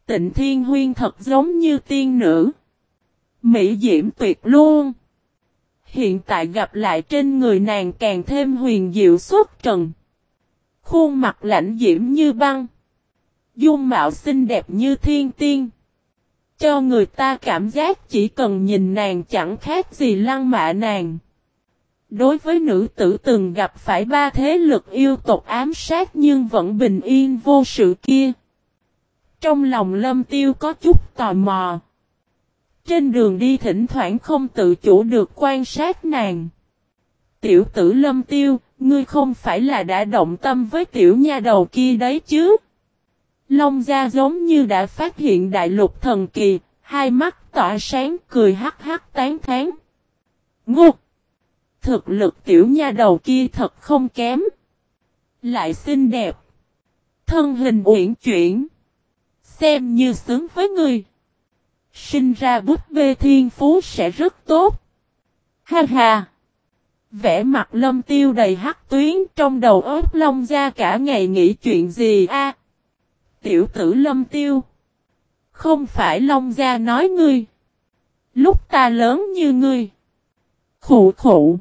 Tịnh Thiên Huyên thật giống như tiên nữ. Mỹ diễm tuyệt luôn. Hiện tại gặp lại trên người nàng càng thêm huyền diệu xuất trần. Khuôn mặt lạnh diễm như băng. Dung mạo xinh đẹp như thiên tiên. Cho người ta cảm giác chỉ cần nhìn nàng chẳng khác gì lăng mạ nàng. Đối với nữ tử từng gặp phải ba thế lực yêu tộc ám sát nhưng vẫn bình yên vô sự kia. Trong lòng lâm tiêu có chút tò mò. Trên đường đi thỉnh thoảng không tự chủ được quan sát nàng. Tiểu tử lâm tiêu, ngươi không phải là đã động tâm với tiểu nha đầu kia đấy chứ? Long gia giống như đã phát hiện đại lục thần kỳ, hai mắt tỏa sáng cười hắc hắc tán thán. Ngục! Thực lực tiểu nha đầu kia thật không kém. Lại xinh đẹp. Thân hình uyển chuyển. Xem như xứng với người. Sinh ra bút bê thiên phú sẽ rất tốt. Ha ha! Vẽ mặt lâm tiêu đầy hắc tuyến trong đầu ớt long ra cả ngày nghĩ chuyện gì a Tiểu tử lâm tiêu. Không phải long gia nói ngươi. Lúc ta lớn như ngươi. Khụ khụ.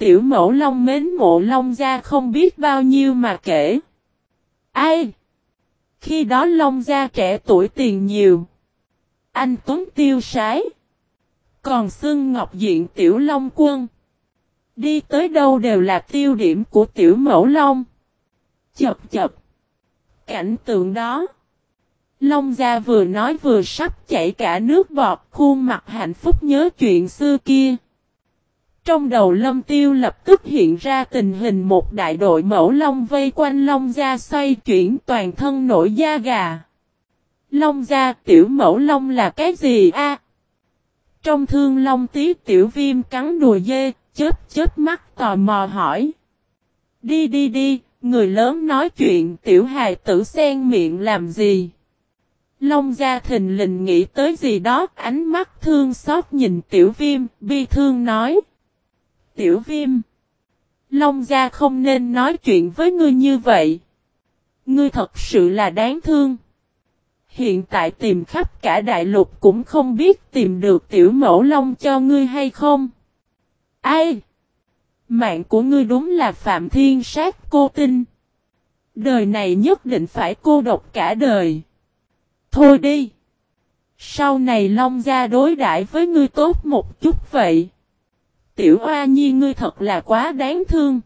Tiểu mẫu long mến mộ long gia không biết bao nhiêu mà kể. Ai? Khi đó long gia trẻ tuổi tiền nhiều. Anh Tuấn tiêu sái. Còn xưng ngọc diện tiểu long quân. Đi tới đâu đều là tiêu điểm của tiểu mẫu long. Chập chập. Cảnh tượng đó. Long gia vừa nói vừa sắp chảy cả nước bọt, khuôn mặt hạnh phúc nhớ chuyện xưa kia. Trong đầu lâm tiêu lập tức hiện ra tình hình một đại đội mẫu long vây quanh long gia xoay chuyển toàn thân nổi da gà. Long gia tiểu mẫu long là cái gì a? Trong thương long tí tiểu viêm cắn đùi dê, chết chết mắt tò mò hỏi. Đi đi đi, người lớn nói chuyện tiểu hài tử sen miệng làm gì? Long gia thình lình nghĩ tới gì đó, ánh mắt thương xót nhìn tiểu viêm, bi thương nói. Tiểu viêm, Long gia không nên nói chuyện với ngươi như vậy. Ngươi thật sự là đáng thương. Hiện tại tìm khắp cả đại lục cũng không biết tìm được tiểu mẫu long cho ngươi hay không. Ai? Mạng của ngươi đúng là phạm thiên sát cô tinh. Đời này nhất định phải cô độc cả đời. Thôi đi. Sau này Long Gia đối đãi với ngươi tốt một chút vậy. Tiểu Hoa Nhi ngươi thật là quá đáng thương.